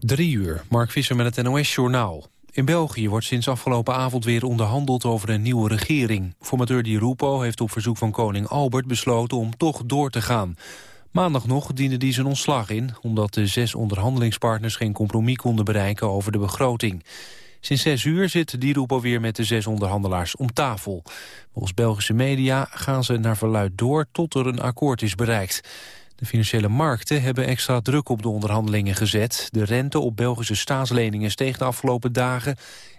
Drie uur, Mark Visser met het NOS-journaal. In België wordt sinds afgelopen avond weer onderhandeld over een nieuwe regering. Formateur Di Rupo heeft op verzoek van koning Albert besloten om toch door te gaan. Maandag nog diende hij zijn ontslag in... omdat de zes onderhandelingspartners geen compromis konden bereiken over de begroting. Sinds zes uur zit Di Rupo weer met de zes onderhandelaars om tafel. Volgens Belgische media gaan ze naar verluid door tot er een akkoord is bereikt. De financiële markten hebben extra druk op de onderhandelingen gezet. De rente op Belgische staatsleningen steeg de afgelopen dagen...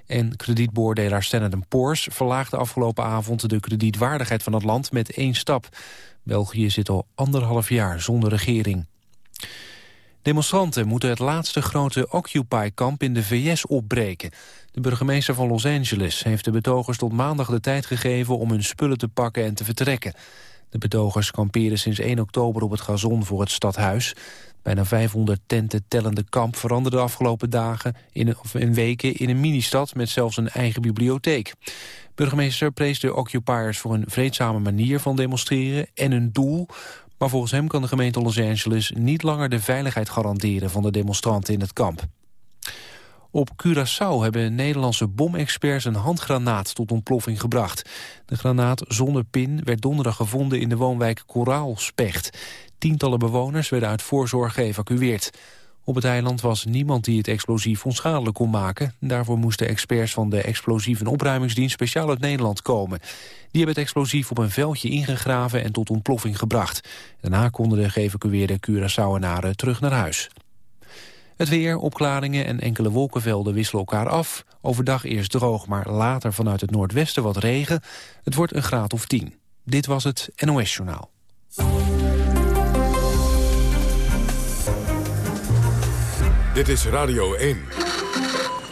en kredietbeoordelaar Standard Poor's verlaagde afgelopen avond... de kredietwaardigheid van het land met één stap. België zit al anderhalf jaar zonder regering. Demonstranten moeten het laatste grote Occupy-kamp in de VS opbreken. De burgemeester van Los Angeles heeft de betogers tot maandag de tijd gegeven... om hun spullen te pakken en te vertrekken. De betogers kamperen sinds 1 oktober op het gazon voor het stadhuis. Bijna 500 tenten tellende kamp veranderde de afgelopen dagen in, of in weken in een ministad met zelfs een eigen bibliotheek. Burgemeester prees de occupiers voor een vreedzame manier van demonstreren en een doel. Maar volgens hem kan de gemeente Los Angeles niet langer de veiligheid garanderen van de demonstranten in het kamp. Op Curaçao hebben Nederlandse bomexperts een handgranaat tot ontploffing gebracht. De granaat zonder pin werd donderdag gevonden in de woonwijk Koraalspecht. Tientallen bewoners werden uit voorzorg geëvacueerd. Op het eiland was niemand die het explosief onschadelijk kon maken. Daarvoor moesten experts van de en opruimingsdienst speciaal uit Nederland komen. Die hebben het explosief op een veldje ingegraven en tot ontploffing gebracht. Daarna konden de geëvacueerde Curaçaoenaren terug naar huis. Het weer, opklaringen en enkele wolkenvelden wisselen elkaar af. Overdag eerst droog, maar later vanuit het noordwesten wat regen. Het wordt een graad of 10. Dit was het NOS Journaal. Dit is Radio 1.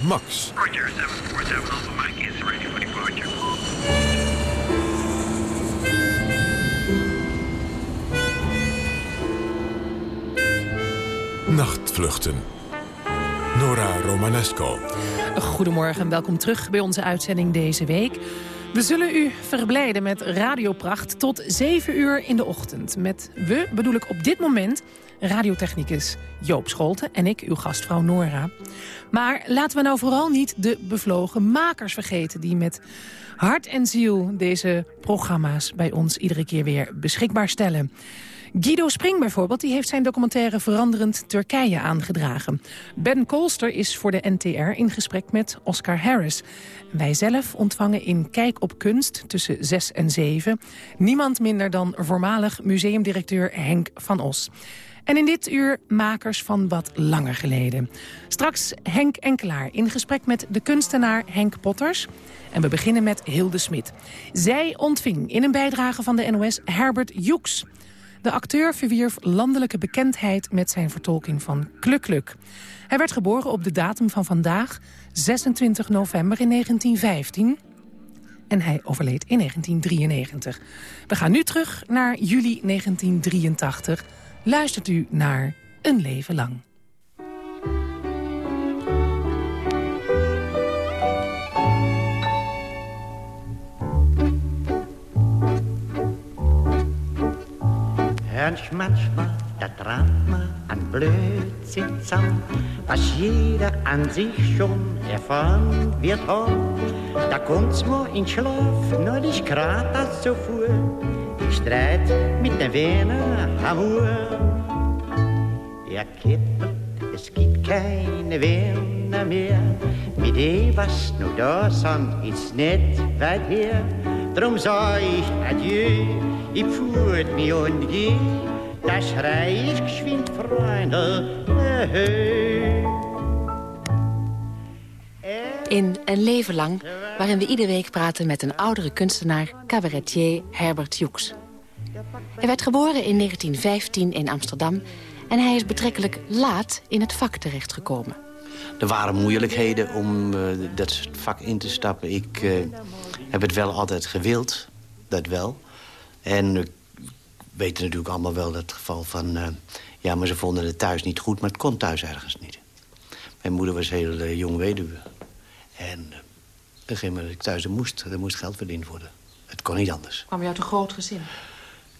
Max. Roger, 747 Alpha Mike is ready for departure. Nachtvluchten. Nora Romanesco. Goedemorgen en welkom terug bij onze uitzending deze week. We zullen u verblijden met Radiopracht tot 7 uur in de ochtend. Met we bedoel ik op dit moment radiotechnicus Joop Scholten en ik, uw gastvrouw Nora. Maar laten we nou vooral niet de bevlogen makers vergeten... die met hart en ziel deze programma's bij ons iedere keer weer beschikbaar stellen. Guido Spring bijvoorbeeld, die heeft zijn documentaire Veranderend Turkije aangedragen. Ben Kolster is voor de NTR in gesprek met Oscar Harris. Wij zelf ontvangen in Kijk op Kunst tussen 6 en 7... niemand minder dan voormalig museumdirecteur Henk van Os. En in dit uur makers van wat langer geleden. Straks Henk Enkelaar in gesprek met de kunstenaar Henk Potters... En we beginnen met Hilde Smit. Zij ontving in een bijdrage van de NOS Herbert Joeks. De acteur verwierf landelijke bekendheid met zijn vertolking van Kluk. Hij werd geboren op de datum van vandaag, 26 november in 1915. En hij overleed in 1993. We gaan nu terug naar juli 1983. Luistert u naar Een Leven Lang. Hörnch manchmal, da traut man an Blödsinn zusammen, was jeder an sich schon erfahren wird haben. Da kommt's mir in Schlaf, nur ich grad das so fuhr, ich Streit mit dem Werner Hamur. Er kippelt, es gibt keine Werner mehr, mit dem was nur da sind, ist nicht weit her. Drum sag ich Adieu, ich pfut mich und geh, da schrei ich geschwind, Freunde. In Een Leven Lang, waarin we iedere week praten met een oudere kunstenaar, cabaretier Herbert Joeks. Hij werd geboren in 1915 in Amsterdam en hij is betrekkelijk laat in het vak terechtgekomen. Er waren moeilijkheden om uh, dat vak in te stappen. Ik uh, heb het wel altijd gewild, dat wel. En we weten natuurlijk allemaal wel dat geval van... Uh, ja, maar ze vonden het thuis niet goed, maar het kon thuis ergens niet. Mijn moeder was heel jong weduwe. En op een gegeven moment ik thuis er moest, er moest geld verdiend worden. Het kon niet anders. Kwam je uit een groot gezin?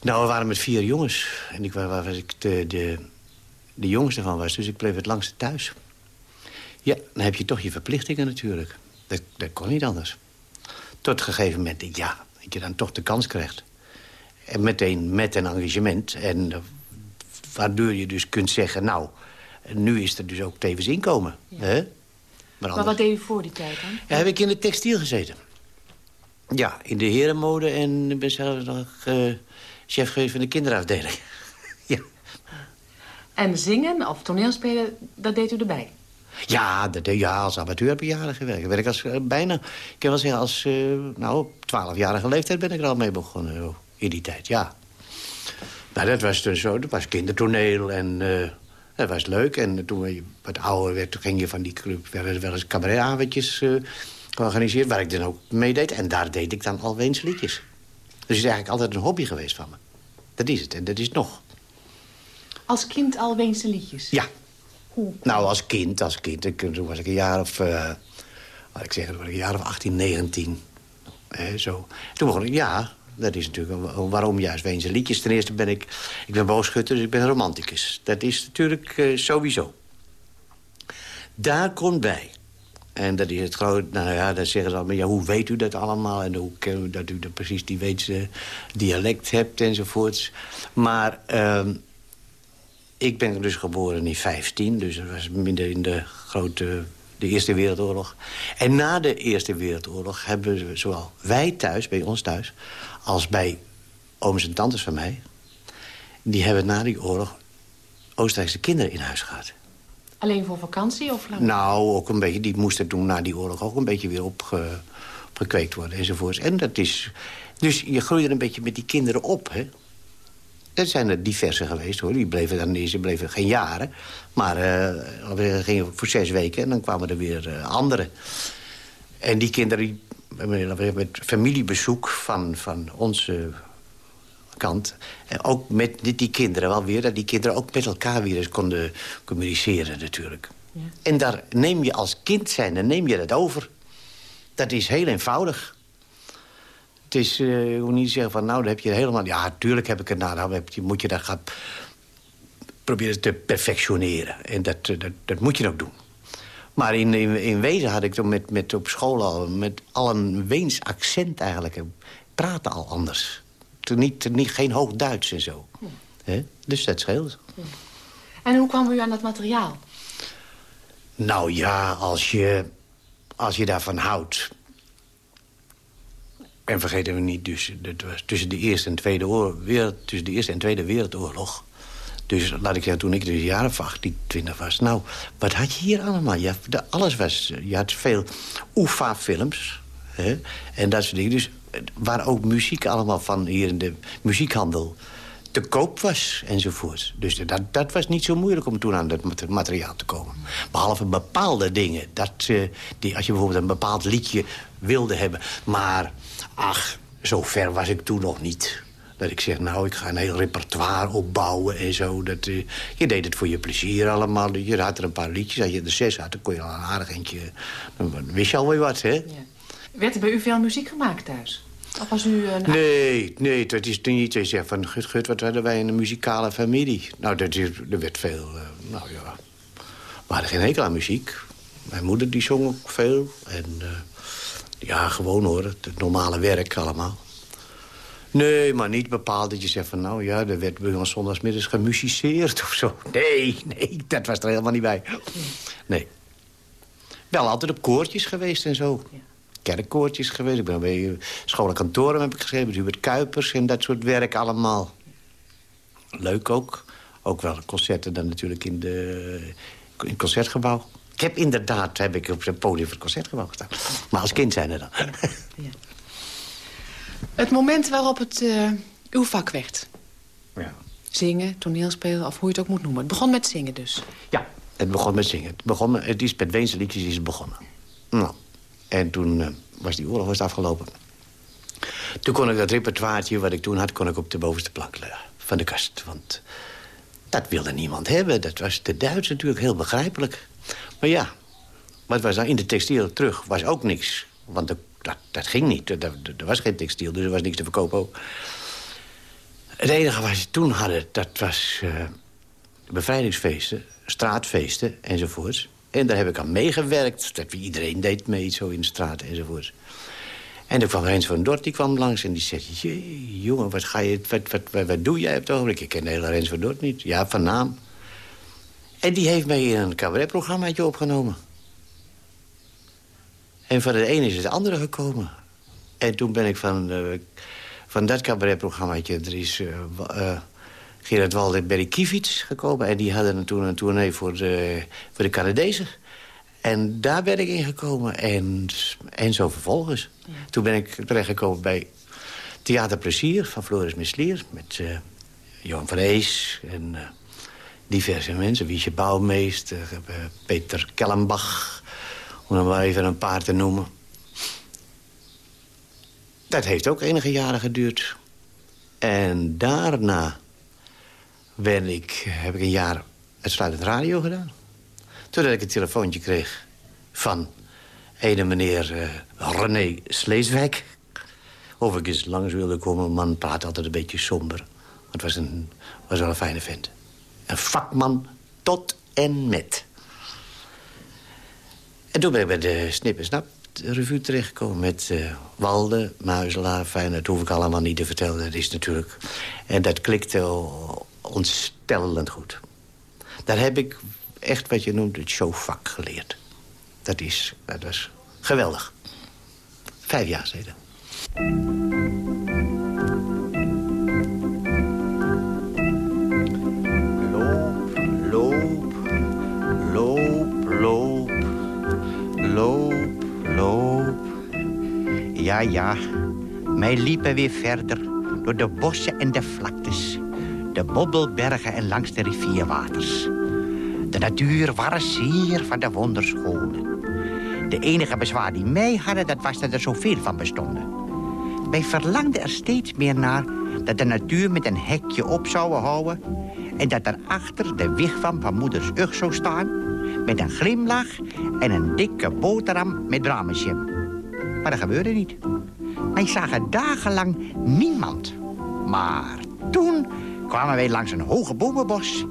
Nou, we waren met vier jongens. En ik, waar, was ik de, de, de jongste van was, dus ik bleef het langste thuis. Ja, dan heb je toch je verplichtingen natuurlijk. Dat, dat kon niet anders. Tot een gegeven moment, ja, dat je dan toch de kans krijgt. En meteen met een engagement. En uh, waardoor je dus kunt zeggen, nou, nu is er dus ook tevens inkomen. Hè? Maar, maar, wat deed u voor die tijd dan? Ja, heb ik in de textiel gezeten. Ja, in de herenmode en ik ben zelfs nog uh, chef geweest van de kinderafdeling. ja. En zingen of toneelspelen, dat deed u erbij? Ja, dat, ja als amateur heb ik jaren gewerkt. Ik als, uh, bijna, ik kan wel zeggen, als uh, nou, 12-jarige leeftijd ben ik er al mee begonnen. In die tijd, ja. Nou, dat was dus zo, dat was kindertoneel en uh, dat was leuk. En toen je wat ouder werd, toen ging je van die club... werden wel eens cabaretavondjes georganiseerd, waar ik dan ook meedeed. En daar deed ik dan al eens liedjes. Dus het is eigenlijk altijd een hobby geweest van me. Dat is het, en dat is het nog. Als kind al Weense liedjes? Ja. Hoe? Nou, als kind, als kind. Toen was ik een jaar of... Uh, wat ik toen was ik een jaar of 18, 19. Eh, zo. Toen begon ik, ja, dat is natuurlijk... Waarom juist Weense liedjes? Ten eerste ben ik... Ik ben boogschutter, dus ik ben romanticus. Dat is natuurlijk uh, sowieso. Daar komt bij en dat is het groot, nou ja, dan zeggen ze allemaal, ja, hoe weet u dat allemaal? En hoe dat u dat precies die Weetse dialect hebt enzovoorts. Maar uh, ik ben dus geboren in 15, dus dat was minder in de grote, de Eerste Wereldoorlog. En na de Eerste Wereldoorlog hebben we zowel wij thuis, bij ons thuis, als bij ooms en tantes van mij, die hebben na die oorlog Oostenrijkse kinderen in huis gehad. Alleen voor vakantie of lang? Nou, ook een beetje. Die moesten toen na die oorlog ook een beetje weer opge, opgekweekt worden enzovoorts. En dat is... Dus je groeit een beetje met die kinderen op, hè. Er zijn er diverse geweest, hoor. Die bleven dan ze bleven geen jaren. Maar uh, we gingen voor zes weken en dan kwamen er weer uh, anderen. En die kinderen, die, met familiebezoek van, van onze kant. En ook met die kinderen wel weer. Dat die kinderen ook met elkaar weer eens konden communiceren natuurlijk. Ja. En daar neem je als kind zijn, dan neem je dat over. Dat is heel eenvoudig. Het is, uh, hoe niet zeggen van, nou, dan heb je helemaal... Ja, natuurlijk heb ik het, nou, heb je, moet je dat gaan proberen te perfectioneren. En dat, dat, dat moet je ook doen. Maar in, in, in wezen had ik toen met, met op school al... met al een Weens accent eigenlijk. Praten al anders niet, niet, geen hoog Duits en zo. Ja. Dus dat scheelt. Ja. En hoe kwam u aan dat materiaal? Nou ja, als je, als je daarvan houdt... En vergeten we niet, dus, dat tussen, de eerste en tweede oorlog, wereld, tussen de Eerste en Tweede Wereldoorlog... Dus laat ik zeggen, toen ik dus jaren of 18, 20 was... nou, wat had je hier allemaal? Ja, alles was... Je had veel UFA-films. En dat soort dingen. Dus waar ook muziek allemaal van hier in de muziekhandel te koop was enzovoort. Dus dat, dat was niet zo moeilijk om toen aan dat materiaal te komen. Behalve bepaalde dingen. Dat, uh, die, als je bijvoorbeeld een bepaald liedje wilde hebben. Maar ach, zo ver was ik toen nog niet. Dat ik zeg, nou, ik ga een heel repertoire opbouwen en zo. Dat, uh, je deed het voor je plezier allemaal. Je had er een paar liedjes. Als je er zes had, dan kon je al een aardig eentje... Dan wist je alweer wat, hè? Ja. Werd er bij u veel muziek gemaakt thuis? Of was u een... Nee, nee, dat is niet. Je zegt van, gut, gut, wat hadden wij een muzikale familie. Nou, dat is, er werd veel, uh, nou ja... We hadden geen hekel aan muziek. Mijn moeder die zong ook veel. En uh, ja, gewoon hoor, het, normale werk allemaal. Nee, maar niet bepaald dat je zegt van... nou ja, er werd bij ons zondagsmiddags gemusiceerd of zo. Nee, nee, dat was er helemaal niet bij. Nee. Wel altijd op koortjes geweest en zo. Ja kerkkoortjes geweest. Ik ben bij school en kantoren heb ik geschreven. Hubert Kuipers en dat soort werk allemaal. Leuk ook. Ook wel concerten dan natuurlijk in, de, in het concertgebouw. Ik heb inderdaad heb ik op het podium voor het concertgebouw gestaan. Maar als kind zijn er dan. Ja. Het moment waarop het uh, uw vak werd. Ja. Zingen, toneelspelen of hoe je het ook moet noemen. Het begon met zingen dus. Ja, het begon met zingen. Het, begon, het is met Weense liedjes is het begonnen. Nou, en toen uh, was die oorlog was afgelopen. Toen kon ik dat repertoire wat ik toen had... kon ik op de bovenste plank leggen van de kast. Want dat wilde niemand hebben. Dat was de Duits natuurlijk heel begrijpelijk. Maar ja, wat was dan in de textiel terug? Was ook niks. Want dat, dat ging niet. Er, was geen textiel, dus er was niks te verkopen ook. Het enige wat ze toen hadden, dat was uh, bevrijdingsfeesten, straatfeesten enzovoorts. En daar heb ik aan meegewerkt. Dat iedereen deed mee, zo in de straat enzovoort. En toen kwam Rens van Dort, die kwam langs en die zei... "Jee, jongen, wat, ga je, wat, wat, wat, doe jij op het ogenblik? Ik ken de hele Rens van Dort niet. Ja, van naam. En die heeft mij in een cabaretprogrammaatje opgenomen. En van het ene is het andere gekomen. En toen ben ik van, eh, van dat cabaretprogrammaatje... er is eh, eh, Gerard Walder en Berry Kievits gekomen... en die hadden toen een tournee voor de, voor de Canadezen. En daar ben ik in gekomen. En, en zo vervolgens. Toen ben ik terechtgekomen bij Theater Plezier van Floris Meslier... met Johan van Ees en diverse mensen. Wiesje Bouwmeester, eh, Peter Kellenbach... om er maar even een paar te noemen. Dat heeft ook enige jaren geduurd. En daarna ben ik, heb ik een jaar uitsluitend radio gedaan. Totdat ik een telefoontje kreeg van ene meneer eh, René Sleeswijk. Of ik eens langs wilde komen. Een man praat altijd een beetje somber. Het was, een, was wel een fijne vent. Een vakman tot en met. En toen ben ik bij de Snip en Snap revue terechtgekomen... met eh, Walde, Muizelaar, fijn, dat hoef ik allemaal niet te vertellen. Dat is natuurlijk... En dat klikte ontstellend goed. Daar heb ik echt wat je noemt het showvak geleerd. Dat, is, dat was geweldig. Vijf jaar geleden. Ja, ja, wij liepen weer verder door de bossen en de vlaktes. De bobbelbergen en langs de rivierwaters. De natuur was zeer van de wonderschone. De enige bezwaar die mij hadden, dat was dat er zoveel van bestonden. Wij verlangden er steeds meer naar dat de natuur met een hekje op zou houden... en dat daarachter de wigwam van moeders ug zou staan... met een glimlach en een dikke boterham met bramenjam. Maar dat gebeurde niet. Wij zagen dagenlang niemand. Maar toen kwamen wij langs een hoge bomenbos...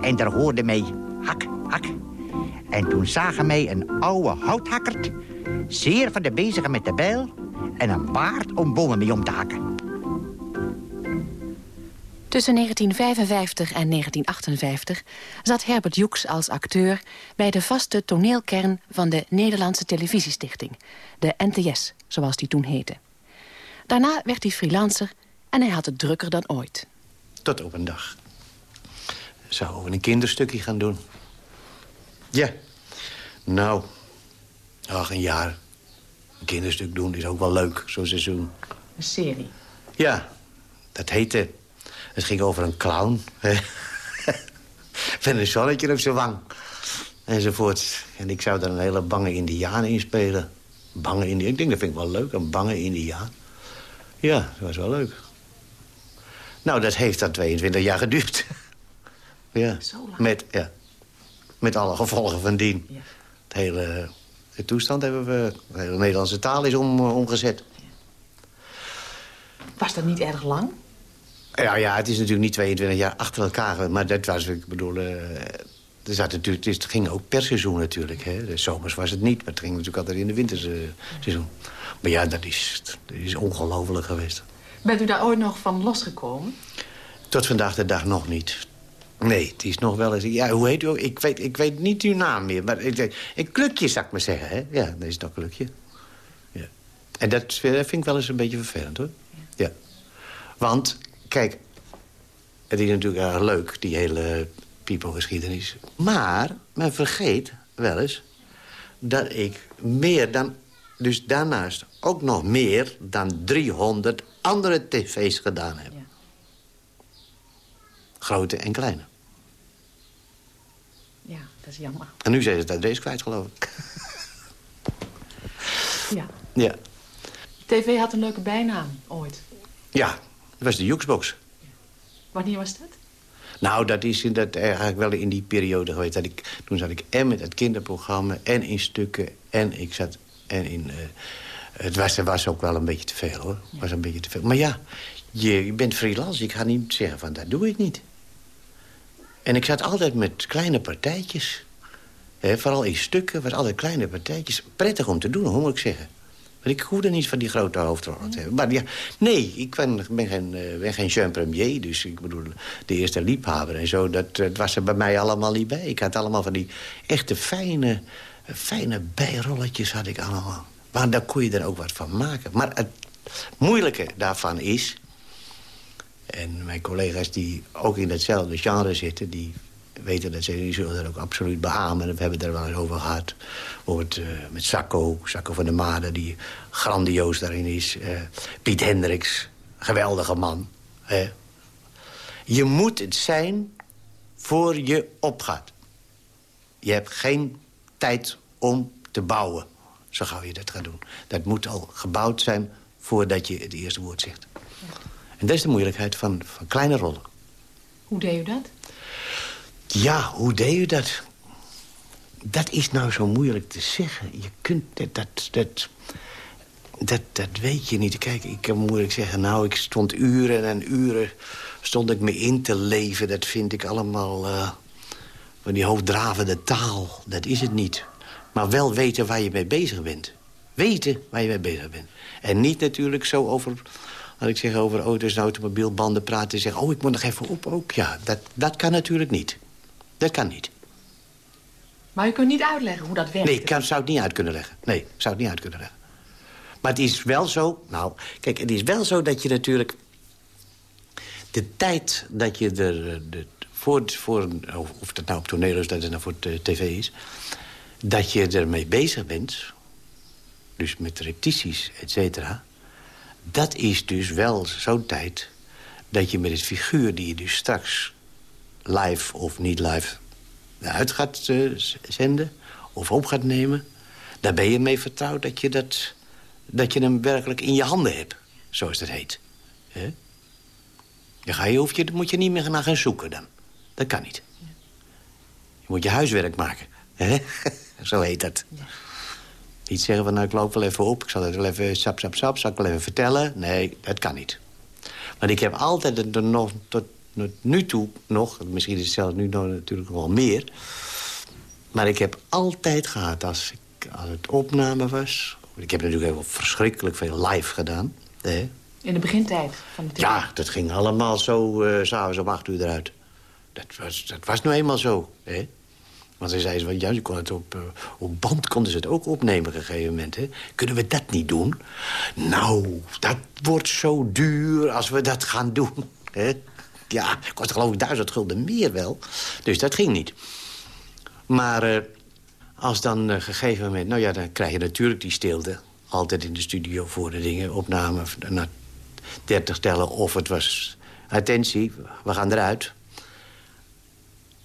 en daar hoorde mij hak, hak. En toen zagen wij een oude houthakkerd... zeer van de bezige met de bijl... en een baard om bomen mee om te hakken. Tussen 1955 en 1958 zat Herbert Joeks als acteur... bij de vaste toneelkern van de Nederlandse Televisiestichting. De NTS, zoals die toen heette. Daarna werd hij freelancer en hij had het drukker dan ooit. Tot op een dag. Zouden we een kinderstukje gaan doen? Ja. Nou, ach, een jaar. Een kinderstuk doen is ook wel leuk, zo'n seizoen. Een serie. Ja, dat heette... Het ging over een clown. Met een zonnetje op zijn wang. Enzovoort. En ik zou daar een hele bange indiaan in spelen. Bange indiaan. Ik denk, dat vind ik wel leuk, een bange indiaan. Ja, dat was wel leuk. Nou, dat heeft dan 22 jaar geduurd. ja. Zo lang? Met, ja. Met alle gevolgen van dien. Ja. Het hele, de toestand hebben we... De hele Nederlandse taal is om, omgezet. Was dat niet erg lang? Ja, ja, het is natuurlijk niet 22 jaar achter elkaar. Maar dat was, ik bedoel... eh, er zat natuurlijk, het ging ook per seizoen natuurlijk. Hè. De zomers was het niet, maar het ging natuurlijk altijd in de winterseizoen. Maar ja, dat is, dat is ongelooflijk geweest. Bent u daar ooit nog van losgekomen? Tot vandaag de dag nog niet. Nee, het is nog wel eens... Ja, hoe heet u ook? Ik weet, ik weet niet uw naam meer. Maar ik, een klukje, zou ik maar zeggen. Hè? Ja, dat is nog een klukje. Ja. En dat vind ik wel eens een beetje vervelend, hoor. Ja. Want, kijk... Het is natuurlijk erg leuk, die hele Pipo-geschiedenis. Maar men vergeet wel eens... dat ik meer dan... Dus daarnaast ook nog meer dan 300 andere tv's gedaan heb. Ja. Grote en kleine. Ja, dat is jammer. En nu zijn ze het adres kwijt, geloof ik. Ja. Ja. TV had een leuke bijnaam ooit. Ja, was de Jukesbox. Wanneer was dat? Nou, dat is in dat, eigenlijk wel in die periode geweest. Dat ik, toen zat ik en met het kinderprogramma en in stukken en ik zat en in... eh, het was, er was ook wel een beetje te veel, hoor. Was een beetje te veel. Maar ja, je, je bent freelance. Ik ga niet zeggen van, dat doe ik niet. En ik zat altijd met kleine partijtjes. Vooral in stukken, was altijd kleine partijtjes. Prettig om te doen, hoe moet ik zeggen. Want ik hoefde niet van die grote hoofdrollen te hebben. Maar ja, nee, ik ben, ben geen, eh, ben geen jeune premier. Dus ik bedoel, de eerste liebhaber en zo, dat, dat was er bij mij allemaal niet bij. Ik had allemaal van die echte fijne, fijne bijrolletjes had ik allemaal. Maar daar kon je er ook wat van maken. Maar het moeilijke daarvan is... en mijn collega's die ook in hetzelfde genre zitten... die weten dat ze die zullen dat ook absoluut beamen. We hebben het er wel eens over gehad. Over het, eh, met Sacco, Sacco van der Made, die grandioos daarin is. Eh, Piet Hendricks, geweldige man. hè. Je moet het zijn voor je opgaat. Je hebt geen tijd om te bouwen, zo gauw je dat gaat doen. Dat moet al gebouwd zijn voordat je het eerste woord zegt. En dat is de moeilijkheid van, van kleine rollen. Hoe deed u dat? Ja, hoe deed u dat? Dat is nou zo moeilijk te zeggen. Je kunt dat... dat, dat dat, dat weet je niet. Kijk, ik kan moeilijk zeggen... nou, ik stond uren en uren... stond ik me in te leven. Dat vind ik allemaal... eh, van die hoofddravende taal. Dat is het niet. Maar wel weten waar je mee bezig bent. Weten waar je mee bezig bent. En niet natuurlijk zo over... Als ik zeg over auto's en automobielbanden praten... en zeggen, oh, ik moet nog even op ook. Ja, dat, dat kan natuurlijk niet. Dat kan niet. Maar u kunt niet uitleggen hoe dat werkt. Nee, ik kan, zou het niet uit kunnen leggen. Nee, ik zou het niet uit kunnen leggen. Maar het is wel zo... Nou, kijk, het is wel zo dat je natuurlijk... De tijd dat je er... eh, De, voor, voor, of of dat nou op toneel is, dat het nou voor t- tv is... dat je ermee bezig bent... dus met repetities, et cetera... dat is dus wel zo'n tijd... dat je met het figuur die je dus straks live of niet live uit gaat eh, zenden of op gaat nemen... daar ben je mee vertrouwd dat je, dat, dat je hem werkelijk in je handen hebt. Zoals dat heet. Dan ga je, hoef je, moet je niet meer naar gaan zoeken dan. Dat kan niet. Je moet je huiswerk maken. Hè? Zo heet dat. Niet zeggen van, nou, ik loop wel even op. Ik zal het wel even sap, sap, sap. Zal ik wel even vertellen? Nee, dat kan niet. Want ik heb altijd er nog, tot, tot nu toe nog... misschien is het zelfs nu nog natuurlijk wel meer... maar ik heb altijd gehad, als, ik, als het opname was... ik heb natuurlijk heel verschrikkelijk veel live gedaan... Hè? In de begintijd van de. Ja, dat ging allemaal zo eh, s'avonds om acht uur eruit. Dat was, dat was nou eenmaal zo, hè? Want ze zeiden, van, ja, je kon het op, eh, op band konden ze het ook opnemen op een gegeven moment. Hè? Kunnen we dat niet doen? Nou, dat wordt zo duur als we dat gaan doen. Hè? Ja, kost geloof ik duizend gulden meer wel. Dus dat ging niet. Maar eh, als dan een gegeven moment... Nou ja, dan krijg je natuurlijk die stilte. Altijd in de studio voor de dingen. Opname na 30 tellen of het was... Attentie, we gaan eruit.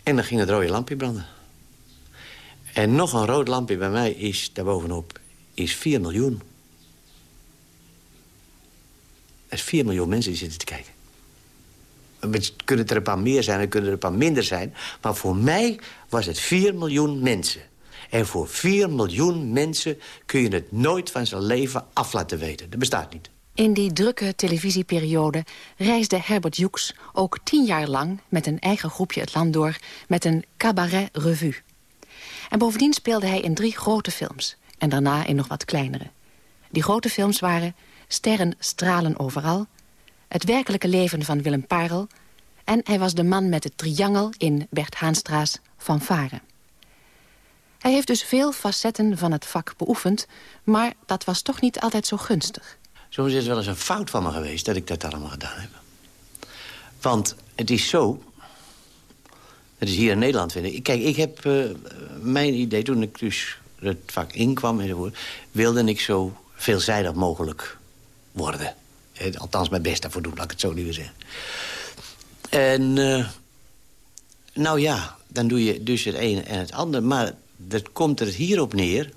En dan ging het rode lampje branden. En nog een rood lampje bij mij is daarbovenop is 4 miljoen. Er is 4 miljoen mensen die zitten te kijken. Het kunnen er een paar meer zijn, er kunnen er een paar minder zijn. Maar voor mij was het 4 miljoen mensen. En voor 4 miljoen mensen kun je het nooit van zijn leven af laten weten. Dat bestaat niet. In die drukke televisieperiode reisde Herbert Hughes ook tien jaar lang... met een eigen groepje het land door met een cabaret-revue. En bovendien speelde hij in drie grote films. En daarna in nog wat kleinere. Die grote films waren Sterren stralen overal... Het werkelijke leven van Willem Parel... en hij was de man met het triangel in Bert Haanstra's Fanfare. Hij heeft dus veel facetten van het vak beoefend... maar dat was toch niet altijd zo gunstig. Soms is het wel eens een fout van me geweest dat ik dat allemaal gedaan heb. Want het is zo... Het is hier in Nederland, vind ik. Kijk, ik heb eh, mijn idee, toen ik dus het vak inkwam wilde ik zo veelzijdig mogelijk worden. Eh, Althans, mijn best daarvoor doen, laat ik het zo liever zeggen. En, eh, nou ja, dan doe je dus het ene en het andere. Maar dat komt er hierop neer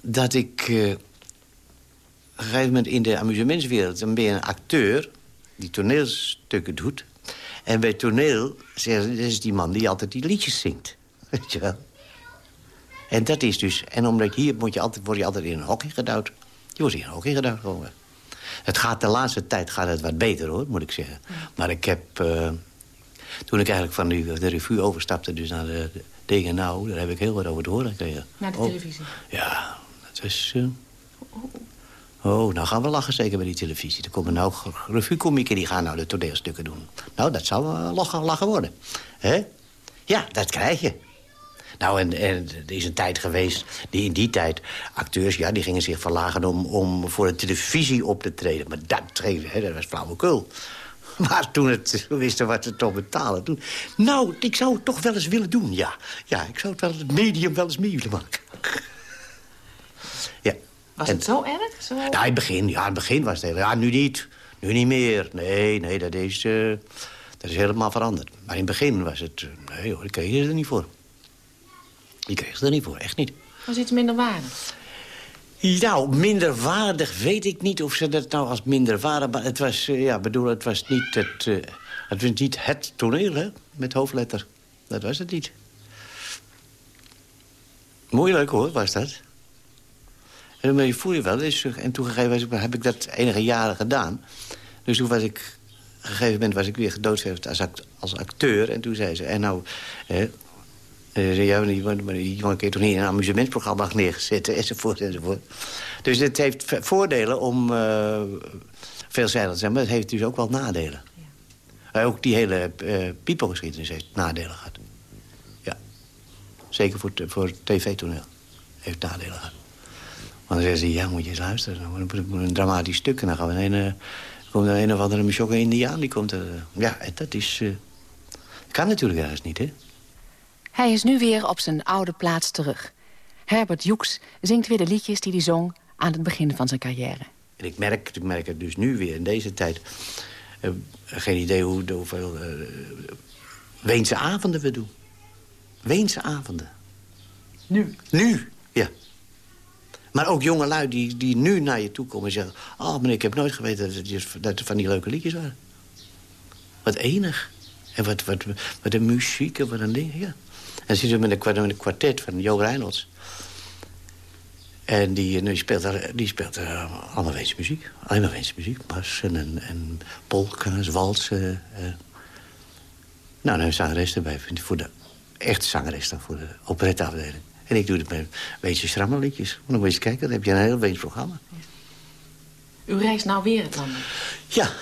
dat ik... eh, op een gegeven moment in de amusementswereld... dan ben je een acteur die toneelstukken doet. En bij toneel zeggen ze, is die man die altijd die liedjes zingt. Weet je wel? En dat is dus... En omdat hier moet je altijd, word je altijd in een hokje gedouwd. Je wordt in een hokje gedouwd gewoon. Het gaat de laatste tijd gaat het wat beter, hoor, moet ik zeggen. Maar ik heb... eh, toen ik eigenlijk van de, de revue overstapte dus naar de, de. Nou, daar heb ik heel wat over te horen gekregen. Naar de Oh, televisie. Ja, dat is... eh, Oh, nou gaan we lachen zeker bij die televisie. Er komen nou revue-komieken die gaan nou de toneelstukken doen. Nou, dat zou wel lachen, lachen worden. hè? Ja, dat krijg je. Nou, en, en er is een tijd geweest, die in die tijd... acteurs, ja, die gingen zich verlagen om, om voor de televisie op te treden. Maar dat treden, hè, dat was flauwekul. Maar toen het we wisten wat ze toch betalen, toen... Nou, ik zou het toch wel eens willen doen, ja. Ja, ik zou het wel het medium wel eens mee willen maken. ja. Was En- het zo erg? Zo... ja, in het begin, ja, in het begin was het heel... Ja, nu niet. Nu niet meer. Nee, nee, dat is, eh, dat is helemaal veranderd. Maar in het begin was het... eh, nee hoor, ik kreeg er niet voor. Ik kreeg er niet voor, echt niet. Was iets minder waardig? Nou, minderwaardig weet ik niet of ze dat nou als minderwaardig... Maar het was, eh, ja, bedoel, het was niet het... eh, het was niet het toneel, hè, met hoofdletter. Dat was het niet. Moeilijk, hoor, was dat. En dan voel je wel. Dus, en toen gegeven heb ik dat enige jaren gedaan. Dus toen was ik... Op een gegeven moment was ik weer gedoodverfd als, act- als acteur. En toen zei ze... En nou... Hè, eh, ja, maar die maar die jongen kun je toch niet in een amusementsprogramma neergezet, enzovoort, enzovoort. Dus het heeft voordelen om uh, veelzijdig te zijn, maar het heeft dus ook wel nadelen. Eh, ook die hele uh, Pipo-geschiedenis heeft nadelen gehad. Ja. Zeker voor, voor tv-toneel. Heeft nadelen gehad. Want dan zeggen ze, ja, moet je eens luisteren. Dan moet een dramatisch stuk. En dan gaan we een, uh, komt er een of andere Mishokke Indiaan. Die komt er... uh, ja, dat is... Uh, kan natuurlijk ergens niet, hè? Hij is nu weer op zijn oude plaats terug. Herbert Joeks zingt weer de liedjes die hij zong aan het begin van zijn carrière. En ik merk, ik merk het dus nu weer in deze tijd... Uh, geen idee hoe, hoeveel uh, Weense avonden we doen. Weense avonden. Nu? Nu, ja. Maar ook jonge lui die, die nu naar je toe komen en zeggen... oh, meneer, ik heb nooit geweten dat het, dat het van die leuke liedjes waren. Wat enig. En wat, wat, wat een muziek en wat een ding, ja. En zitten we met een, met een kwartet van Jo Reynolds. En die, die speelt, daar, die speelt allemaal Weense muziek. Alleen maar muziek. Bassen en, en polka's, walsen. Uh. Nou, dan een zangeres erbij. Voor de echte zangeres dan, voor de operetteafdeling. En ik doe het met Weense schrammelliedjes. Maar dan moet je eens kijken, dan heb je een heel Weens programma. U reist nou weer het land Ja,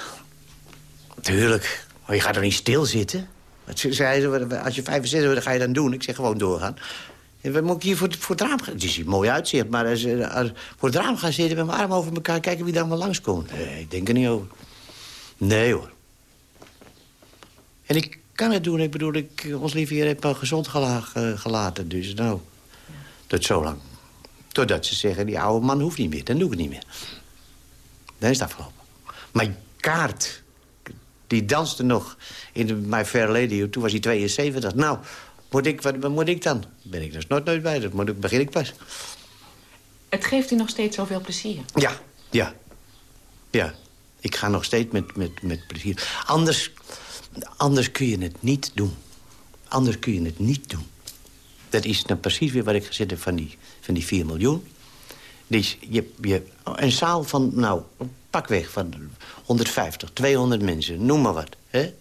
tuurlijk. Maar je gaat er niet stilzitten. Als je 65 bent, ga je dan doen. Ik zeg gewoon doorgaan. En moet ik hier voor, voor het raam gaan? Het is hier mooi uitzicht, maar als, voor het raam gaan zitten... met mijn arm over elkaar, kijken wie er allemaal langskomt. Nee, ik denk er niet over. Nee, hoor. En ik kan het doen. Ik bedoel, ik, ons lieve heer heeft me gezond gelaten. Dus nou, tot zo lang. Totdat ze zeggen, die oude man hoeft niet meer. Dan doe ik het niet meer. Dan is het afgelopen. Maar kaart, die danste nog in My Fair Lady. Toen was hij 72. Nou, moet ik, wat, wat moet ik dan? Ben ik dus nooit nooit bij. Dat moet ik, begin ik pas. Het geeft u nog steeds zoveel plezier? Ja, ja. Ja. Ik ga nog steeds met, met, met plezier. Anders, anders kun je het niet doen. Anders kun je het niet doen. Dat is dan precies weer wat ik gezegd heb van die, van die 4 miljoen. Dus je, je, een zaal van, nou, pakweg van 150, 200 mensen, noem maar wat. Hè?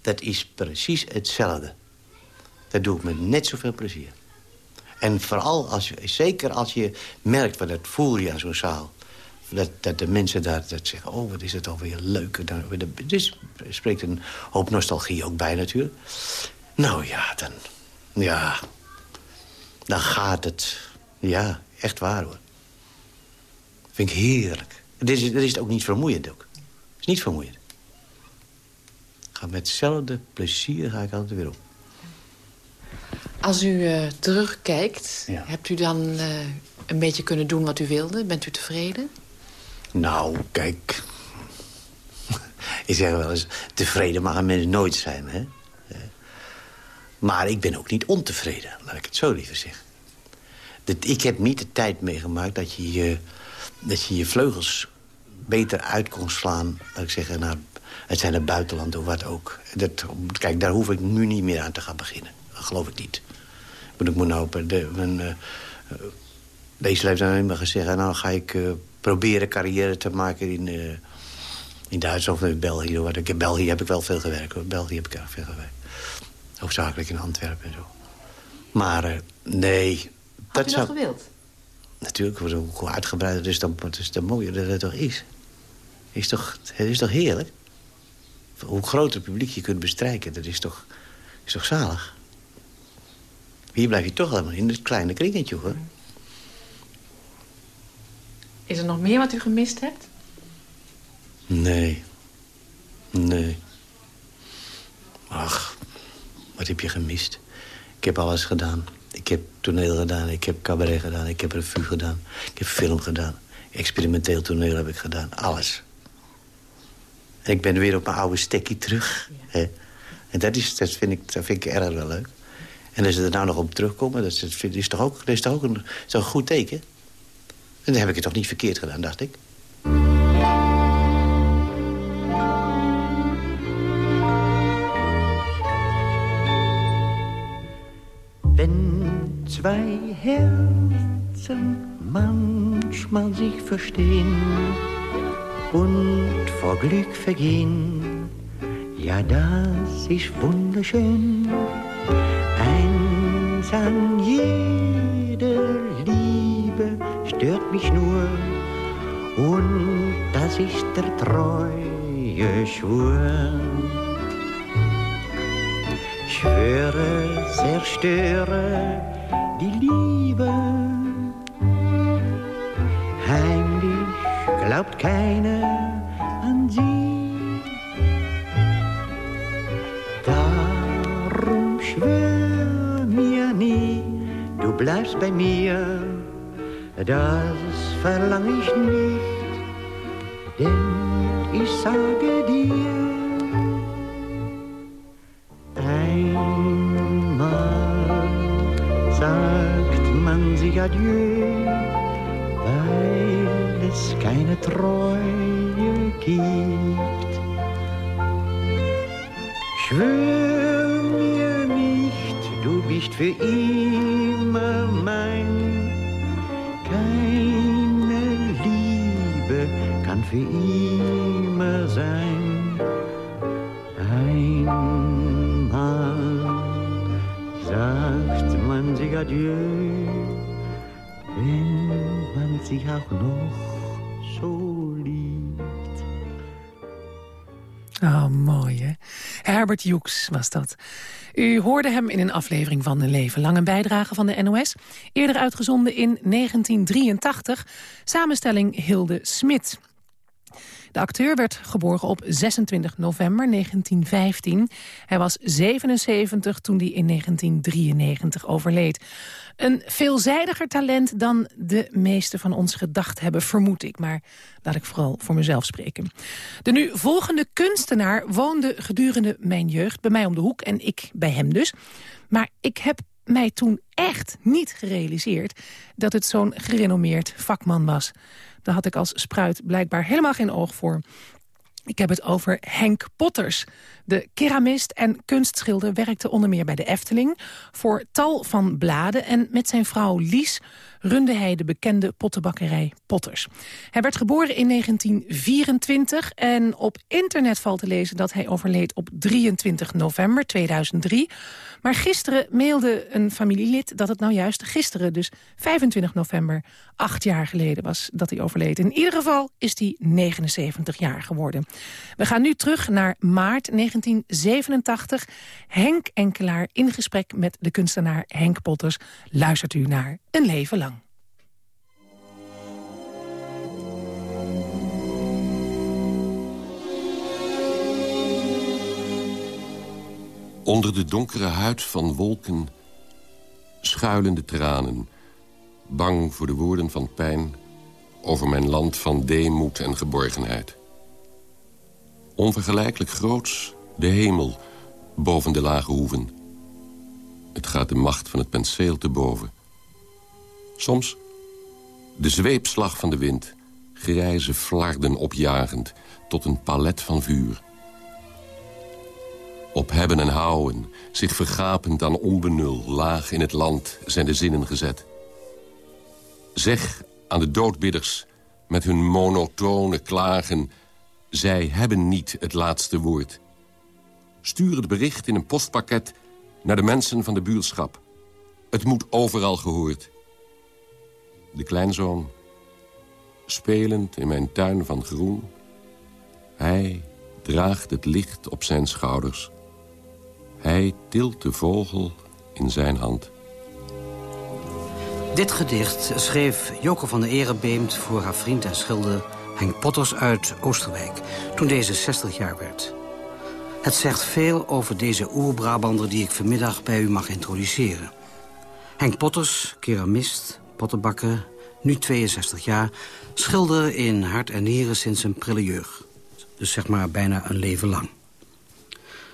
Dat is precies hetzelfde. Dat doe ik met net zoveel plezier. En vooral, als je, zeker als je merkt, wat dat voel je aan zo'n zaal... Dat, dat de mensen daar dat zeggen, oh, wat is het alweer leuk. Dan, dus spreekt een hoop nostalgie ook bij natuurlijk. Nou ja, dan... Ja, dan gaat het. Ja, echt waar hoor. Vind ik heerlijk. Dat is, is ook niet vermoeiend ook. Het is niet vermoeiend. Ga met hetzelfde plezier ga ik altijd weer op. Als u uh, terugkijkt, Ja. hebt u dan uh, een beetje kunnen doen wat u wilde? Bent u tevreden? Nou, kijk. ik zeg wel eens, tevreden mag een mens nooit zijn, hè. Maar ik ben ook niet ontevreden, laat ik het zo liever zeggen. Dat, ik heb niet de tijd meegemaakt dat je je, dat je je vleugels beter uit kon slaan... laat ik zeggen, naar het zijn het buitenland of wat ook. Dat, kijk, daar hoef ik nu niet meer aan te gaan beginnen. Dat geloof ik niet. Ik, bedoel, ik moet nou op de, mijn, uh, deze leeftijd alleen maar gezegd... nou ga ik uh, proberen carrière te maken in, uh, in Duitsland of in België. Wat ik, in België heb ik wel veel gewerkt. Hoor. In België heb ik erg veel gewerkt. Hoofdzakelijk in Antwerpen en zo. Maar nee. Had dat zou... dat gewild? Natuurlijk, hoe uitgebreid het is, dan, is dan mooier dat het toch is. Is toch, het is toch heerlijk? Hoe groot het publiek je kunt bestrijken, dat is toch, is toch zalig? Hier blijf je toch allemaal in het kleine kringetje, hoor. Is er nog meer wat u gemist hebt? Nee. Nee. Ach, wat heb je gemist? Ik heb alles gedaan. Ik heb toneel gedaan, ik heb cabaret gedaan, ik heb revue gedaan. Ik heb film gedaan. Experimenteel toneel heb ik gedaan. Alles. En ik ben weer op mijn oude stekkie terug. Hè? En dat, is, dat, vind ik, dat vind ik erg wel leuk. En als ze er nou nog op terugkomen, dat is, dat is toch ook, dat is toch ook een, is toch een goed teken? En dan heb ik het toch niet verkeerd gedaan, dacht ik. Wenn zwei Herzen manchmal sich verstehen und vor Glück vergehen, ja, das ist wunderschön. Eins an jeder Liebe stört mich nur, und das ist der treue Schwur. Schwöre, zerstöre die Liebe. Glaubt keiner an sie. Darum schwör mir nie, du bleibst bei mir. Das verlang ich nicht, denn ich sage dir, Einmal sagt man sich adieu, es keine Treue gibt. Schwör mir nicht, du bist für immer mein. Keine Liebe kann für immer sein. Einmal sagt man sich adieu, wenn man sich auch noch Herbert Joeks was dat. U hoorde hem in een aflevering van Een Leven Lang, een bijdrage van de NOS. Eerder uitgezonden in 1983. Samenstelling Hilde Smit. De acteur werd geboren op 26 november 1915. Hij was 77 toen hij in 1993 overleed. Een veelzijdiger talent dan de meesten van ons gedacht hebben, vermoed ik. Maar laat ik vooral voor mezelf spreken. De nu volgende kunstenaar woonde gedurende mijn jeugd bij mij om de hoek. En ik bij hem dus. Maar ik heb mij toen echt niet gerealiseerd dat het zo'n gerenommeerd vakman was. Daar had ik als spruit blijkbaar helemaal geen oog voor. Ik heb het over Henk Potters. De keramist en kunstschilder werkte onder meer bij de Efteling... voor tal van bladen en met zijn vrouw Lies runde hij de bekende pottenbakkerij Potters. Hij werd geboren in 1924 en op internet valt te lezen dat hij overleed op 23 november 2003. Maar gisteren mailde een familielid dat het nou juist gisteren, dus 25 november, acht jaar geleden was dat hij overleed. In ieder geval is hij 79 jaar geworden. We gaan nu terug naar maart 1987. Henk Enkelaar in gesprek met de kunstenaar Henk Potters. Luistert u naar Een Leven Lang. Onder de donkere huid van wolken schuilen de tranen... bang voor de woorden van pijn over mijn land van deemoed en geborgenheid. Onvergelijkelijk groots de hemel boven de lage hoeven. Het gaat de macht van het penseel te boven. Soms de zweepslag van de wind, grijze flarden opjagend... tot een palet van vuur. Op hebben en houden, zich vergapend aan onbenul... laag in het land zijn de zinnen gezet. Zeg aan de doodbidders met hun monotone klagen... zij hebben niet het laatste woord. Stuur het bericht in een postpakket naar de mensen van de buurschap. Het moet overal gehoord. De kleinzoon, spelend in mijn tuin van groen. Hij draagt het licht op zijn schouders. Hij tilt de vogel in zijn hand. Dit gedicht schreef Joke van der Erebeemt voor haar vriend en schilder Henk Potters uit Oosterwijk... toen deze 60 jaar werd. Het zegt veel over deze oer-Brabander die ik vanmiddag bij u mag introduceren. Henk Potters, keramist, pottenbakker, nu 62 jaar... schilder in hart en nieren sinds een prille jeugd. Dus zeg maar bijna een leven lang.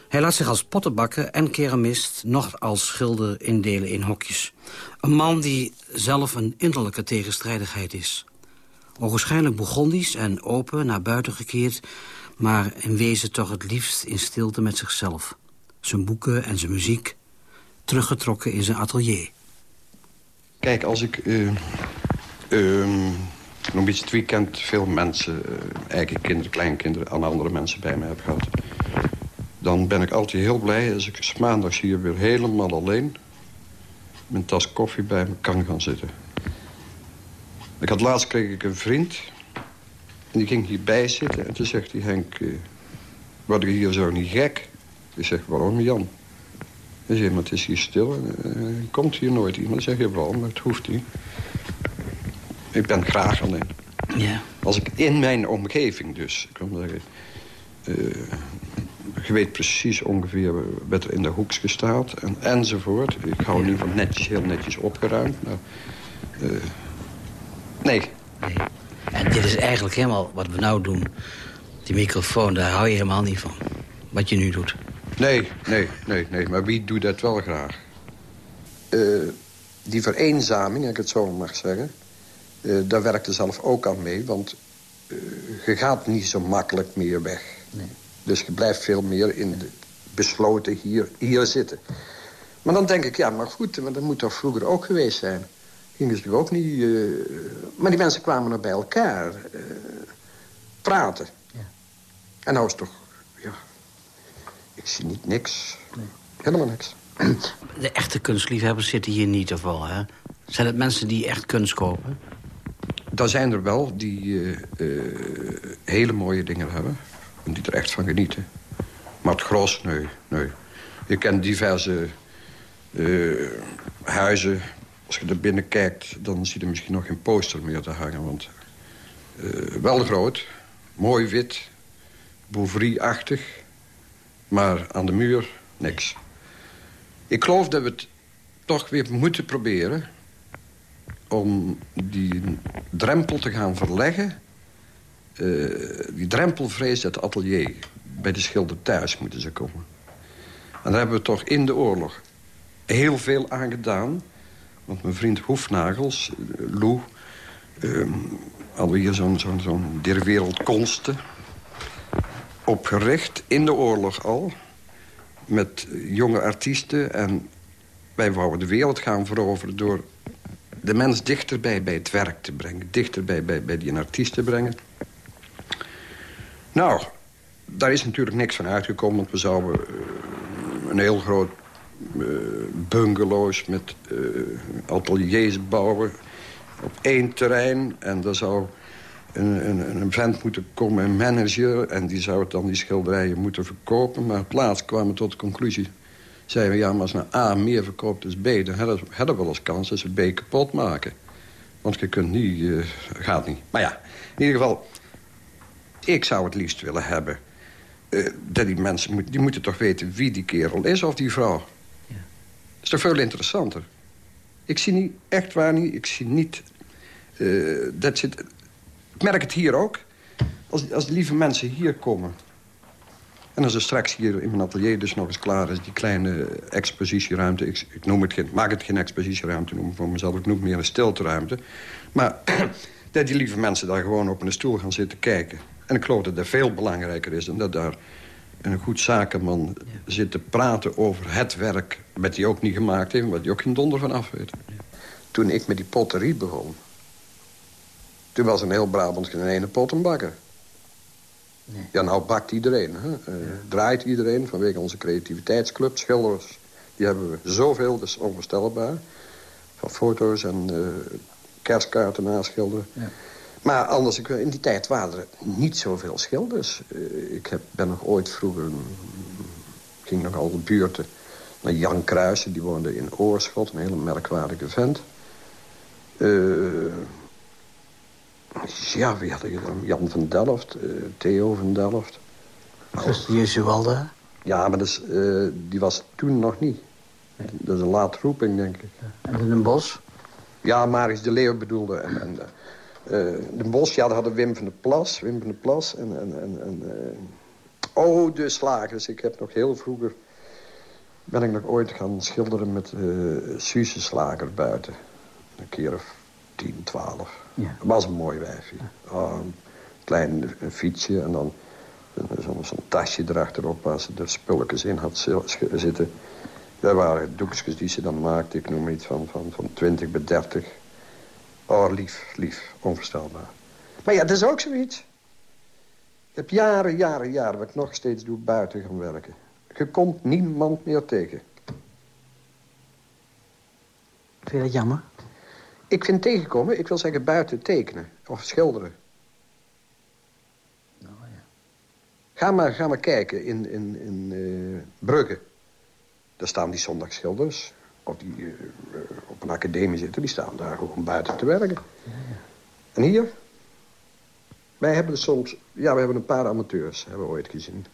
Hij laat zich als pottenbakker en keramist nog als schilder indelen in hokjes. Een man die zelf een innerlijke tegenstrijdigheid is. Ogenschijnlijk Burgondisch en open naar buiten gekeerd... maar in wezen toch het liefst in stilte met zichzelf. Zijn boeken en zijn muziek, teruggetrokken in zijn atelier. Kijk, als ik uh, uh, een beetje weekend veel mensen... Uh, eigen kinderen, kleinkinderen en andere mensen bij me heb gehad... dan ben ik altijd heel blij als ik maandags hier weer helemaal alleen... een tas koffie bij me kan gaan zitten. Ik had laatst kreeg ik een vriend. En die ging hierbij zitten. En toen zegt hij, Henk, uh, word ik hier zo niet gek? Ik zeg, waarom Jan? Hij zegt, maar het is hier stil. En, uh, komt hier nooit iemand. Dan zeg je, wel, maar het hoeft niet. Ik ben graag alleen. Ja. Als ik in mijn omgeving dus, ik wil zeggen... Uh, je weet precies ongeveer wat er in de hoekje staat en, enzovoort. Ik hou nu van netjes, heel netjes opgeruimd. Uh, nee. nee. En dit is eigenlijk helemaal wat we nou doen. Die microfoon, daar hou je helemaal niet van. Wat je nu doet. Nee, nee, nee, nee. Maar wie doet dat wel graag? Uh, die vereenzaming, als ik het zo mag zeggen... Uh, daar werkte zelf ook aan mee. Want uh, je gaat niet zo makkelijk meer weg. Nee. Dus je blijft veel meer in de besloten hier, hier zitten. Maar dan denk ik, ja, maar goed, maar dat moet toch vroeger ook geweest zijn. Gingen ze ook niet... Uh, maar die mensen kwamen er bij elkaar. Uh, praten. Ja. En nou is toch... Ik zie niet niks. Nee. Helemaal niks. De echte kunstliefhebbers zitten hier niet of wel, hè? Zijn het mensen die echt kunst kopen? Daar zijn er wel die uh, hele mooie dingen hebben. En die er echt van genieten. Maar het gros, nee, nee. Je kent diverse uh, huizen. Als je er binnen kijkt, dan zie je misschien nog geen poster meer te hangen. Want wel groot, mooi wit, Bouvry-achtig. Maar aan de muur, niks. Ik geloof dat we het toch weer moeten proberen... om die drempel te gaan verleggen uh, die drempelvrees het atelier. Bij de schilder thuis moeten ze komen. En daar hebben we toch in de oorlog heel veel aan gedaan. Want mijn vriend Hoefnagels, uh, Lou... Uh, hier zo'n zo'n zo'n der wereldkonsten... opgericht in de oorlog al. Met jonge artiesten. En wij wouden de wereld gaan veroveren... door de mens dichterbij bij het werk te brengen. Dichterbij bij, bij die artiest te brengen. Nou, daar is natuurlijk niks van uitgekomen. Want we zouden uh, een heel groot uh, bungalows met uh, ateliers bouwen op één terrein. En daar zou een, een, een vent moeten komen, een manager... en die zou dan die schilderijen moeten verkopen. Maar laatst kwamen we tot de conclusie... zeiden we, ja, maar als nou A meer verkoopt is B... dan hebben we wel eens kans dat ze B kapot maken. Want je kunt niet, uh, gaat niet. Maar ja, in ieder geval... Ik zou het liefst willen hebben... Uh, dat die mensen die moeten toch weten wie die kerel is of die vrouw. Ja. Dat is toch veel interessanter. Ik zie niet, echt waar niet, ik zie niet... Uh, dat zit, ik merk het hier ook. Als, als de lieve mensen hier komen... en als er straks hier in mijn atelier dus nog eens klaar is... die kleine expositieruimte... ik, ik noem het geen, maak het geen expositieruimte noemen voor mezelf... ik noem het meer een stilteruimte. Maar dat die lieve mensen daar gewoon op een stoel gaan zitten kijken... En ik geloof dat dat veel belangrijker is... dan dat daar een goed zakenman ja. zit te praten over het werk... wat hij ook niet gemaakt heeft, wat hij ook geen donder van af weet. Ja. Toen ik met die potterie begon... toen was een heel Brabant geen ene pot een bakker. Nee. Ja, nou bakt iedereen. Hè? Uh, ja. Draait iedereen vanwege onze creativiteitsclub. Schilders, die hebben we zoveel, dat is onvoorstelbaar. van foto's en kerstkaarten naschilderen. Ja. Maar anders, in die tijd waren er niet zoveel schilders. ik heb, ben nog ooit vroeger... ging nog al de buurten naar Jan Kruijsen. Die woonde in Oorschot, een hele merkwaardige vent. Ja, wie had ik dan? Jan van Delft, Theo van Delft. Zuster Jezualda? Ja, maar dus, uh, die was toen nog niet. Dat is een laat roeping, denk ik. En in een bos? Ja, Marius de Leeuw bedoelde. En, en uh, de bos, ja, daar hadden Wim van de Plas. Wim van de Plas en... en, en, en oh, de slagers. Ik heb nog heel vroeger... ben ik nog ooit gaan schilderen met uh, Suze Slager buiten. Een keer of tien, twaalf. Ja. Dat was een mooi wijfje. Een klein fietsje en dan zo'n zo tasje erachterop waar ze er spulletjes in had zitten. Dat waren doekjes die ze dan maakte. Ik noem iets van, van, van 20 bij 30. Oh, lief, lief. Onvoorstelbaar. Maar ja, dat is ook zoiets. Ik heb jaren, jaren, jaren, wat ik nog steeds doe, buiten gaan werken. Je komt niemand meer tegen. Vind je dat jammer? Ik vind tegenkomen, ik wil zeggen buiten tekenen of schilderen. Ga maar, ga maar kijken in, in, in uh, Brugge. Daar staan die zondagschilders. Of die uh, op een academie zitten. Die staan daar gewoon buiten te werken. Ja, ja. En hier? Wij hebben soms... Ja, we hebben een paar amateurs. Hebben we ooit gezien.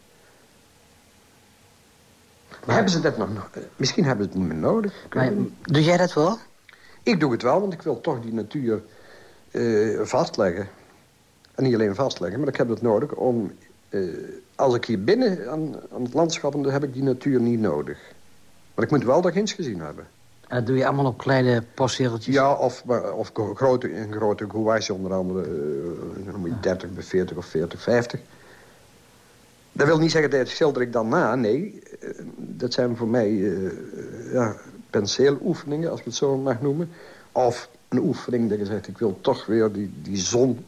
Maar hebben ze dat nog... Misschien hebben ze het niet meer nodig. Maar, doe jij dat wel? Ik doe het wel, want ik wil toch die natuur uh, vastleggen. En niet alleen vastleggen, maar ik heb het nodig om uh, als ik hier binnen aan, aan het landschap... dan heb ik die natuur niet nodig. Maar ik moet wel daar ginds gezien hebben. En dat doe je allemaal op kleine postzegeltjes? Ja, of, of grote, in grote gouaches onder andere. Uh, dan moet je 30 bij 40 of 40, 50. Dat wil niet zeggen dat schilder ik dan na. Nee, dat zijn voor mij uh, ja, penseeloefeningen, als ik het zo mag noemen. Of een oefening dat je zegt, ik wil toch weer die, die zon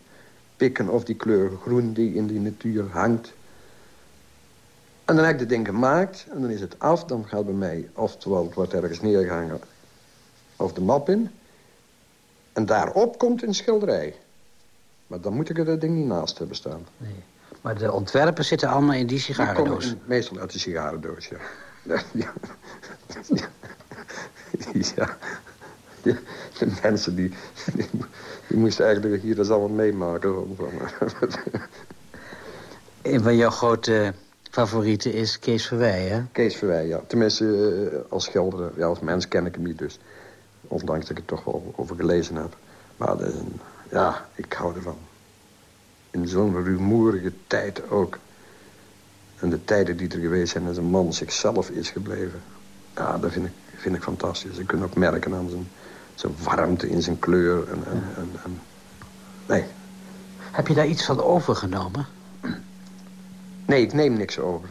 pikken of die kleur groen die in die natuur hangt. En dan heb ik het ding gemaakt en dan is het af. Dan gaat bij mij, oftewel het wordt ergens neergehangen of de map in. En daarop komt een schilderij. Maar dan moet ik er dat ding niet naast hebben staan. Nee. Maar de ontwerpen zitten allemaal in die sigarendoos? Die meestal uit de sigarendoos, ja. ja. ja. ja. De mensen die, die, die moesten eigenlijk hier dat allemaal meemaken. Een van jouw grote favorieten is Kees Verwij, hè? Kees Verwij, ja. Tenminste, eh, als schilder, ja, als mens ken ik hem niet dus. Ondanks dat ik het toch wel over gelezen heb. Maar een, ja, ik hou ervan. In zo'n rumoerige tijd ook. En de tijden die er geweest zijn als een man zichzelf is gebleven. Ja, dat vind ik, vind ik fantastisch. Je kunt ook merken aan zijn zijn warmte in zijn kleur. En, en, en, en, Nee. Heb je daar iets van overgenomen? Nee, ik neem niks over.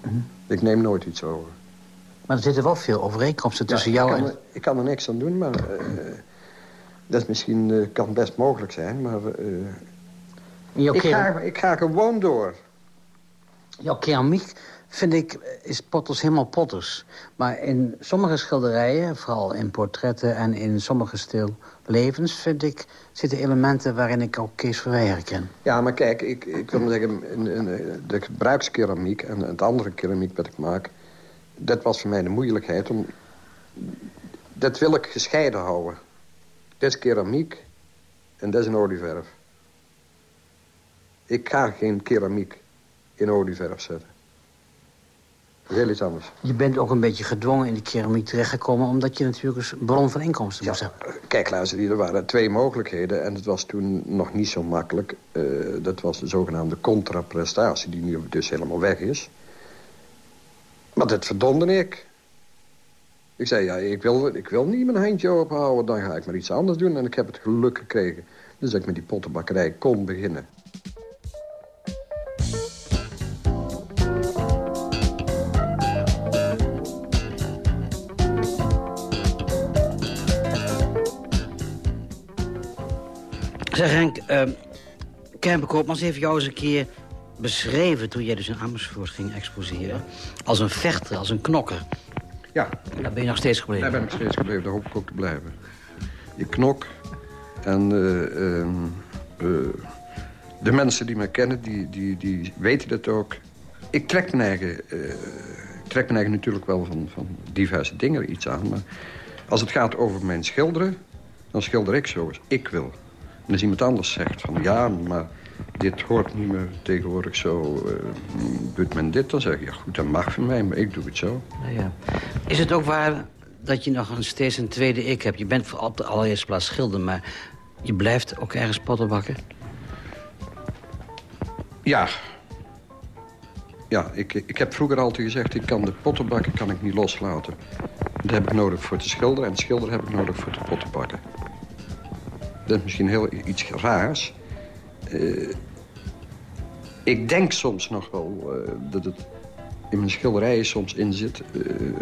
Hm? Ik neem nooit iets over. Maar er zitten wel veel overeenkomsten tussen jou kan en... Er, ik kan er niks aan doen, maar... Uh, dat is misschien, uh, kan best mogelijk zijn, maar... Uh, ik, ga, ik ga gewoon door. Jouw keramiek vind ik, is Potters helemaal Potters. Maar in sommige schilderijen, vooral in portretten en in sommige stillevens... vind ik, zitten elementen waarin ik ook Kees Verwij herken. Ja, maar kijk, ik, ik wil maar zeggen, in, de gebruikskeramiek en het andere keramiek wat ik maak... dat was voor mij de moeilijkheid om... Dat wil ik gescheiden houden. Dat is keramiek en dat is een olieverf. Ik ga geen keramiek in olieverf zetten. Heel iets anders. Je bent ook een beetje gedwongen in de keramiek terechtgekomen... omdat je natuurlijk een bron van inkomsten moest hebben. Kijk, luister, er waren twee mogelijkheden... en het was toen nog niet zo makkelijk. Uh, dat was de zogenaamde contraprestatie... die nu dus helemaal weg is. Maar dat verdonde ik. Ik zei, ja, ik wil, ik wil niet mijn handje ophouden... dan ga ik maar iets anders doen. En ik heb het geluk gekregen. Dus dat ik met die pottenbakkerij kon beginnen. Zeg Henk, uh, Kerbe Koopmans heeft jou eens een keer beschreven... toen jij dus in Amersfoort ging exposeren... als een vechter, als een knokker. Ja. En daar ben je nog steeds gebleven? Daar ben ik steeds gebleven, daar hoop ik ook te blijven. Je knok en eh, ehm, eh, de mensen die mij kennen, die, die, die weten dat ook. Ik trek mijn eigen, ik trek mijn eigen natuurlijk wel van, van diverse dingen iets aan. Maar als het gaat over mijn schilderen, dan schilder ik zoals ik wil. En als iemand anders zegt van ja, maar dit hoort niet meer tegenwoordig zo, uh, doet men dit, dan zeg je ja goed, dat mag van mij, maar ik doe het zo. Nou ja. Is het ook waar dat je nog een, steeds een tweede ik hebt? Je bent op de allereerste plaats schilder, maar je blijft ook ergens potten bakken? Ja. Ja, ik, ik heb vroeger altijd gezegd... ik kan de pottenbakken kan ik niet loslaten. Dat heb ik nodig voor te schilderen... en het schilderen heb ik nodig voor te pottenbakken. Dat is misschien heel iets raars. Uh, ik denk soms nog wel uh, dat het in mijn schilderijen soms in zit... Uh,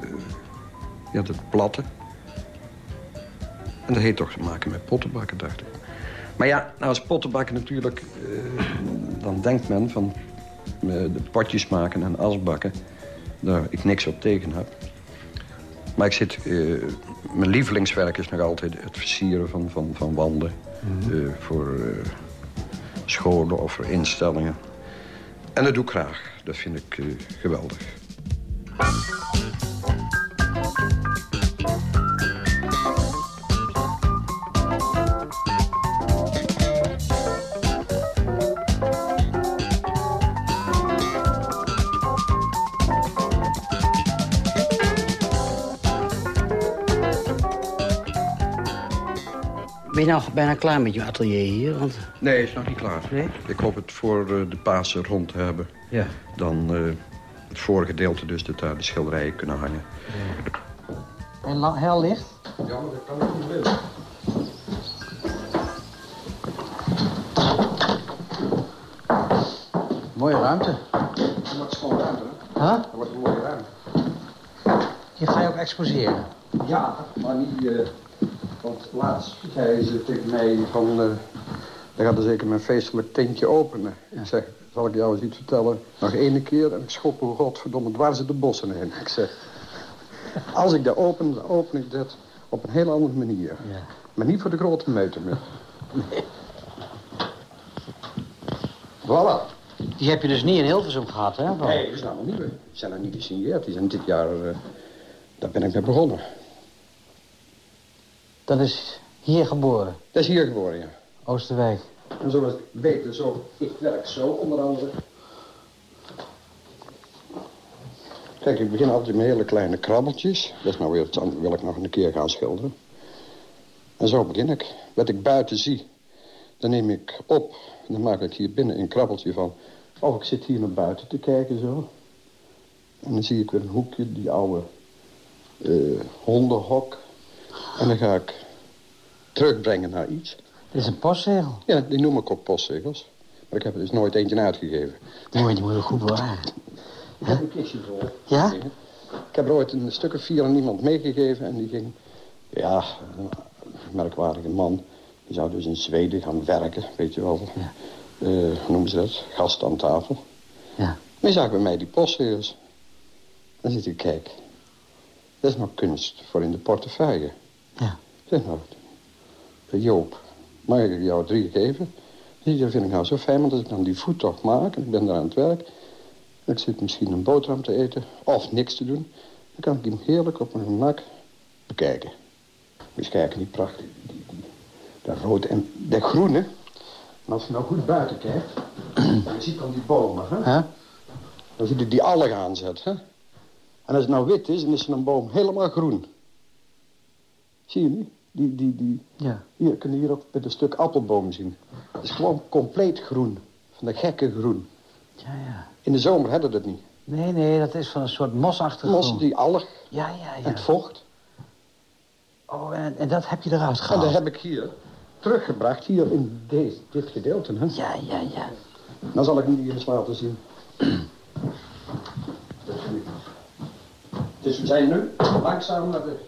ja, dat platte. En dat heeft toch te maken met pottenbakken, dacht ik. Maar ja, nou, als pottenbakken natuurlijk... dan denkt men van de potjes maken en asbakken... daar ik niks op tegen heb. Maar ik zit... Mijn lievelingswerk is nog altijd het versieren van, van, van wanden. Mm -hmm. uh, voor uh, scholen of voor instellingen. En dat doe ik graag. Dat vind ik geweldig. Ben je nou bijna klaar met je atelier hier? Want... Nee, is nog niet klaar. Nee? Ik hoop het voor uh, de Pasen rond te hebben. Ja. Dan uh, het vorige gedeelte dus, dat daar de schilderijen kunnen hangen. Ja. En heel licht? Ja, maar dat kan ik niet willen. Mooie ruimte. Dat is gewoon ruimte, hè? Huh? Dat wordt een mooie ruimte. Hier ga je ook exposeren? Ja, maar niet... Uh... Want laatst zei ze tegen mij van... Uh, dan gaat er zeker mijn feestelijk tintje openen. Ik zeg, zal ik jou eens iets vertellen? Nog één keer en ik schop hoe godverdomme dwars de bossen heen. Ik zeg, als ik dat open, dan open ik dat op een heel andere manier. Ja. Maar niet voor de grote meter meer. Nee. Voilà. Die heb je dus niet in Hilversum gehad, hè? Nee, dat is nou nieuwe. Die zijn nog niet gesigneerd. Die zijn dit jaar... Uh, daar ben ik mee begonnen. Dat is hier geboren? Dat is hier geboren, ja. Oosterwijk. En zoals ik weet, zo, ik werk zo onder andere. Kijk, ik begin altijd met hele kleine krabbeltjes. Dat is nou weer, dan wil ik nog een keer gaan schilderen. En zo begin ik. Wat ik buiten zie, dan neem ik op. En dan maak ik hier binnen een krabbeltje van. Oh, ik zit hier naar buiten te kijken zo. En dan zie ik weer een hoekje, die oude uh, hondenhok. En dan ga ik terugbrengen naar iets. Dit is een postzegel? Ja, die noem ik ook postzegels. Maar ik heb er dus nooit eentje uitgegeven. Mooi, die moet je goed bewaren. Ik heb een kistje vol. Ja? Ik heb er ooit een stuk of vier aan iemand meegegeven en die ging... Ja, een merkwaardige man. Die zou dus in Zweden gaan werken, weet je wel. Ja. Uh, hoe noemen ze dat? Gast aan tafel. Ja. Maar je zag bij mij die postzegels. Dan zit ik, kijk... Dat is nou kunst voor in de portefeuille. Ja. Zeg nou, Joop, mag ik jou drie geven? Dat vind ik nou zo fijn, want als ik dan die voettocht maak... en ik ben daar aan het werk... ik zit misschien een boterham te eten of niks te doen... dan kan ik hem heerlijk op mijn gemak bekijken. Je kijken, die prachtig. Die, die, dat rode en dat groene. En als je nou goed buiten kijkt... dan zie je dan die bomen, hè? Huh? Dan zie je die algen aanzet, hè? En als het nou wit is, dan is een boom helemaal groen. Zie je niet? Die, die, die. Ja. Hier, kun je hier ook met een stuk appelboom zien. Het is gewoon compleet groen. Van de gekke groen. Ja, ja. In de zomer hebben we dat niet. Nee, nee, dat is van een soort mosachtig Mos, die alg Ja, ja, ja. en het vocht. Oh, en, en dat heb je eruit En gehaald? dat heb ik hier teruggebracht, hier in deze, dit gedeelte. Hè? Ja, ja, ja. Dan zal ik niet hier eens laten zien. Dus we zijn nu langzaam naar de,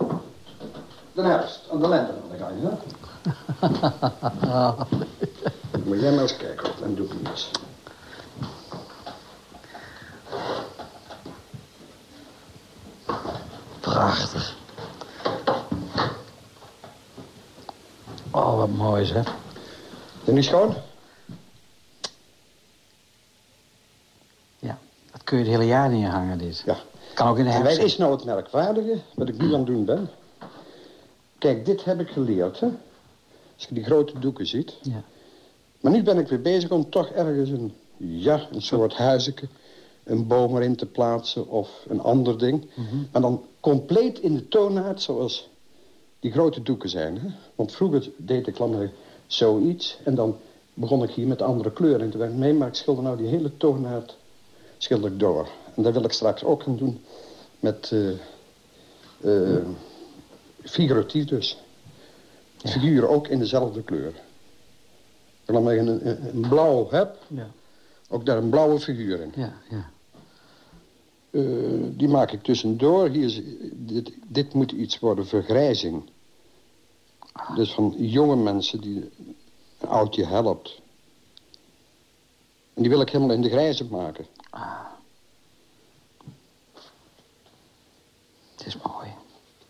de herfst, aan de lente aan de gang, hè? Moet jij maar eens kijken, dan doe ik niets. Prachtig. Oh, wat mooi zeg. Is het niet schoon? Ja, dat kun je het hele jaar niet hangen, dit. Ja. Kan ook in de En herfst. wat is nou het merkwaardige, wat ik nu aan het doen ben? Kijk, dit heb ik geleerd, hè. Als je die grote doeken ziet. Ja. Maar nu ben ik weer bezig om toch ergens een, ja, een soort huizenke, een boom erin te plaatsen of een ander ding. Mhm. Maar dan compleet in de toonaard zoals die grote doeken zijn. Hè? Want vroeger deed ik langer zoiets en dan begon ik hier met andere kleuren. En toen dacht ik, nee, maar ik schilder nou die hele toonaard schilder ik door. En dat wil ik straks ook gaan doen met eh, eh, figuratief dus. Figuren ook in dezelfde kleur. En dan een, een, een blauw heb, Ja. ook daar een blauwe figuur in. Ja, ja. Eh, die maak ik tussendoor. Hier is, dit, dit moet iets worden, vergrijzing. Dus van jonge mensen die een oudje helpt. En die wil ik helemaal in de grijze maken. Het is mooi.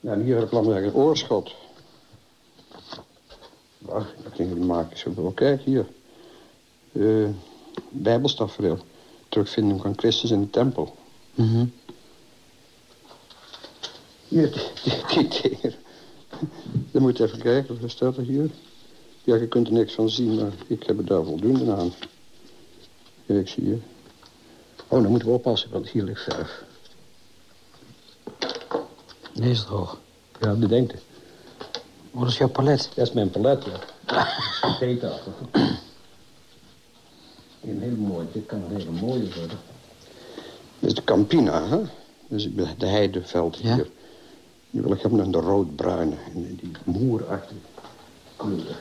Ja, en hier heb ik weer een oorschot. Wacht, dat ging ik maken. Zo, wel, kijk hier. Eh Bijbelstafereel. Terugvinding van Christus in de tempel. Mhm. Hier, die, die, die dingen. Dan moet je even kijken, wat staat er hier? Ja, je kunt er niks van zien, maar ik heb er daar voldoende aan. Kijk, zie je. Oh, dan moeten we oppassen, want hier ligt verf. Deze is droog. Ja, bedenk het. Dat is jouw palet. Dat is mijn palet, ja. Theetafel. Een heel mooi, dit kan een hele mooie worden. Dit is de Campina, hè? Dus de heideveld hier. Ja. Die wil ik hebben in de roodbruine. En die moerachtige kleur.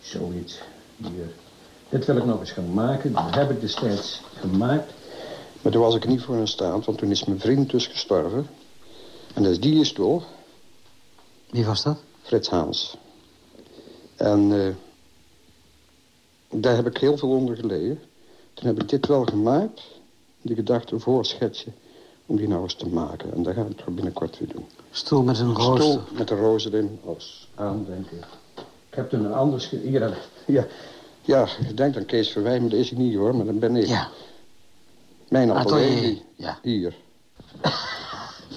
Zoiets. Hier. Dit wil ik nog eens gaan maken. Dat heb ik destijds gemaakt. Maar toen was ik niet voor in staat, want toen is mijn vriend dus gestorven. En dat is die is toch? Wie was dat? Frits Haans. En eh, daar heb ik heel veel onder geleden. Toen heb ik dit wel gemaakt. Die gedachte, een voorschetsje, om die nou eens te maken. En dat ga ik toch binnenkort weer doen. Stoel met een Een roos. stoel met de rozen erin als aandenken. Ik heb toen een ander... ik- ja, ja, ik denk aan Kees Verwij, maar dat is hij niet hoor. Maar dat ben ik. Ja. Mijn atelier. ja. Hier.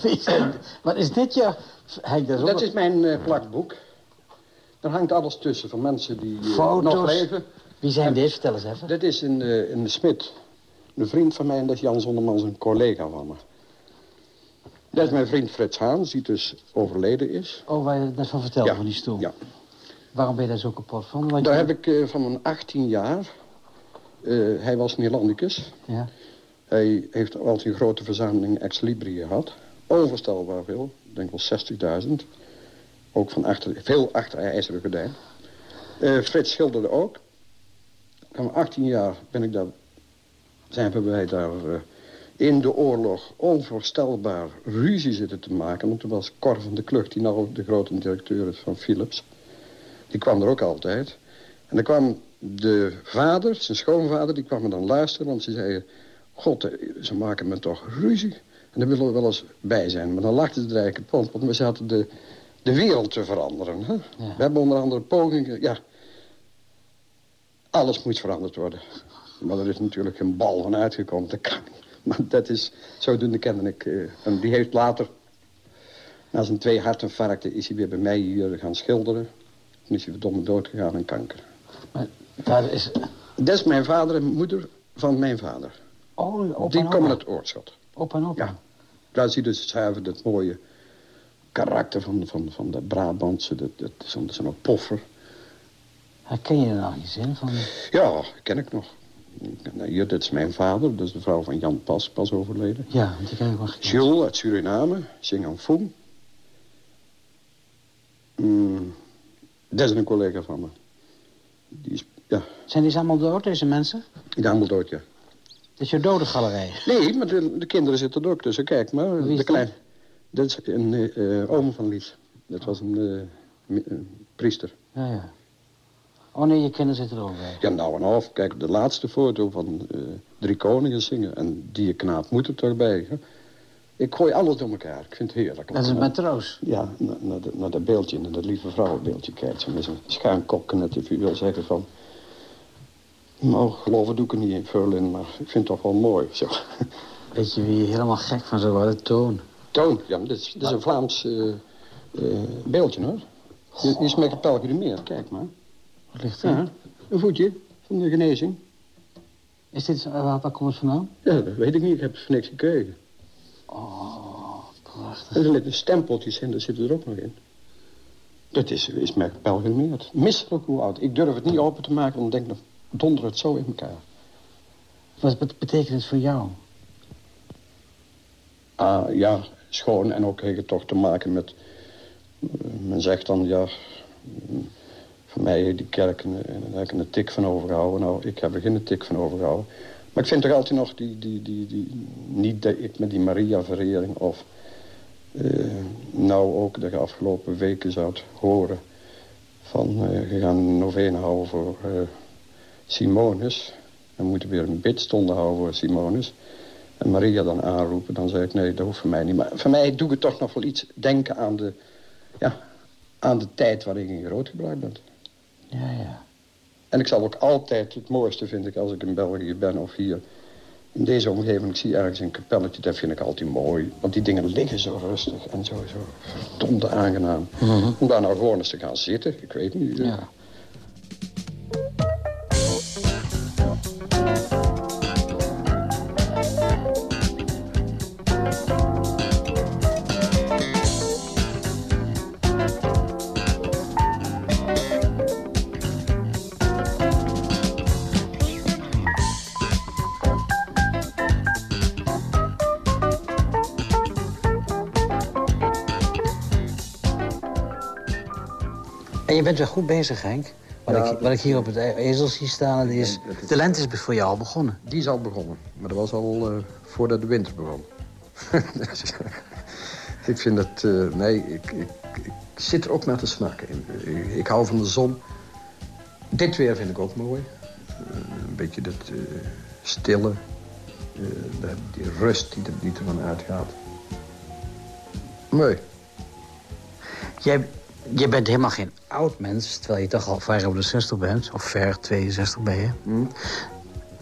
Wat is dit, ja? Henk, dat is Dat is mijn eh, plakboek. Daar hangt alles tussen van mensen die eh, nog leven. Wie zijn deze? Vertel eens even. Dit is een, eh, een smid. Een vriend van mij en dat is Jan Zondermans, een collega van me. Dat is mijn vriend Frits Haans, die dus overleden is. Oh, waar je net van vertelde, Ja, van die stoel. ja. Waarom ben je daar zo kapot van? Want Daar je- heb ik van mijn 18 jaar... hij was Nederlandicus. Ja. Hij heeft altijd een grote verzameling ex-libri gehad. Onvoorstelbaar veel. Ik denk wel 60.000. Ook van achter, veel achter ijzeren gordijn. Eh, Frits schilderde ook. Van mijn 18 jaar ben ik daar, zijn wij daar eh, in de oorlog onvoorstelbaar ruzie zitten te maken. Want toen was Cor van de Klucht, die nou de grote directeur is van Philips. Die kwam er ook altijd. En dan kwam de vader, zijn schoonvader, die kwam me dan luisteren. Want ze zeiden, god, eh, ze maken me toch ruzie. En daar willen we wel eens bij zijn. Maar dan lachten ze er eigenlijk kapot, want we zaten de, de wereld te veranderen. Hè? We hebben onder andere pogingen, ja... Alles moet veranderd worden. Maar er is natuurlijk geen bal van uitgekomen, dat kan. Maar dat is, zodoende kende ik... eh, en die heeft later, na zijn twee hartinfarcten... is hij weer bij mij hier gaan schilderen. Toen is hij verdomme dood gegaan aan kanker. Maar vader is... Dat is mijn vader en moeder van mijn vader. Oh, op die en komen uit Oorschot. Op en op. Ja. Daar zie je dus zuiver het mooie karakter van, van, van de Brabantse. Dat, dat, zo'n zo'n poffer. Herken je er nog iets in? Van... Ja, ken ik nog. Hier, dit is mijn vader, dat is de vrouw van Jan Pas, pas overleden. Ja, want die ken ik wel gekend. Jules uit Suriname, Singan Foem. Mm, dat is een collega van me. Die is, ja, Zijn die allemaal dood, deze mensen? die is allemaal dood, ja. Dat is je dode galerij. Nee, maar de, de kinderen zitten er ook tussen. Kijk maar, de klein. Dat is een eh, oom van Lies. Dat was een, eh, een priester. Ja, ja. Oh nee, je kinderen zitten er ook bij. Ja, nou en of. Kijk, de laatste foto van eh, Drie Koningen zingen. En die knaap moet er toch bij. Hè? Ik gooi alles door elkaar. Ik vind het heerlijk. Dat is een matroos. Ja, naar, naar, de, naar dat beeldje, naar dat lieve vrouwenbeeldje kijkt. Ze met zijn schuin net of u wil zeggen van... Nou, geloven doe ik er niet in, Verlin, maar ik vind het toch wel mooi. Zo. Weet je wie helemaal gek van zou worden? Toon. Toon, ja, dit is, een Vlaams eh, eh, beeldje, hoor. Die, die is met een pelgrimeer, kijk maar. Wat ligt er? Ja, een voetje van de genezing. Is dit, waar, waar komt het vandaan? Ja, dat weet ik niet. Ik heb niks gekregen. Oh, prachtig. Er zitten stempeltjes in, daar zitten er ook nog in. Dat is, is met pelgrimeerd. Misselijk hoe oud. Ik durf het niet open te maken, want ik denk, dan donder het zo in elkaar. Wat bet- betekent het voor jou? Ah, ja, schoon en ook heeft het toch te maken met... eh, men zegt dan, ja... mm, Voor mij die kerk daar heb ik een tik van overgehouden. Nou, ik heb er geen tik van overgehouden. Maar ik vind toch altijd nog die... die, die, die niet dat ik met die Maria-verering of... eh, nou ook de afgelopen weken zou horen... van eh we gaan een houden voor eh, Simonus. Dan moeten we weer een bidstonde houden voor Simonus. En Maria dan aanroepen, dan zeg ik nee, dat hoeft voor mij niet. Maar voor mij doe ik toch nog wel iets denken aan de, ja, aan de tijd waarin ik in grootgebracht ben. Ja, ja. En ik zal ook altijd het mooiste vind ik als ik in België ben of hier in deze omgeving. Ik zie ergens een kapelletje, dat vind ik altijd mooi. Want die dingen liggen zo rustig en zo, zo verdomde aangenaam. Om daar nou gewoon eens te gaan zitten, ik weet niet. eh. Ja. Bent wel goed bezig, Henk. Wat, Ja, ik, wat ik hier op het e- ezel zie staan, dat is, dat is- de lente is voor jou al begonnen. Die is al begonnen, maar dat was al eh, voordat de winter begon. ik vind het... eh, nee, ik, ik, ik zit er ook naar te snakken. Ik, ik hou van de zon. Dit weer vind ik ook mooi. Eh, een beetje dat stille. dat- die rust die er, die ervan uitgaat. Mooi. Jij, jij bent helemaal geen oud mens, terwijl je toch al ver over de 60 bent. Of ver 62 ben je.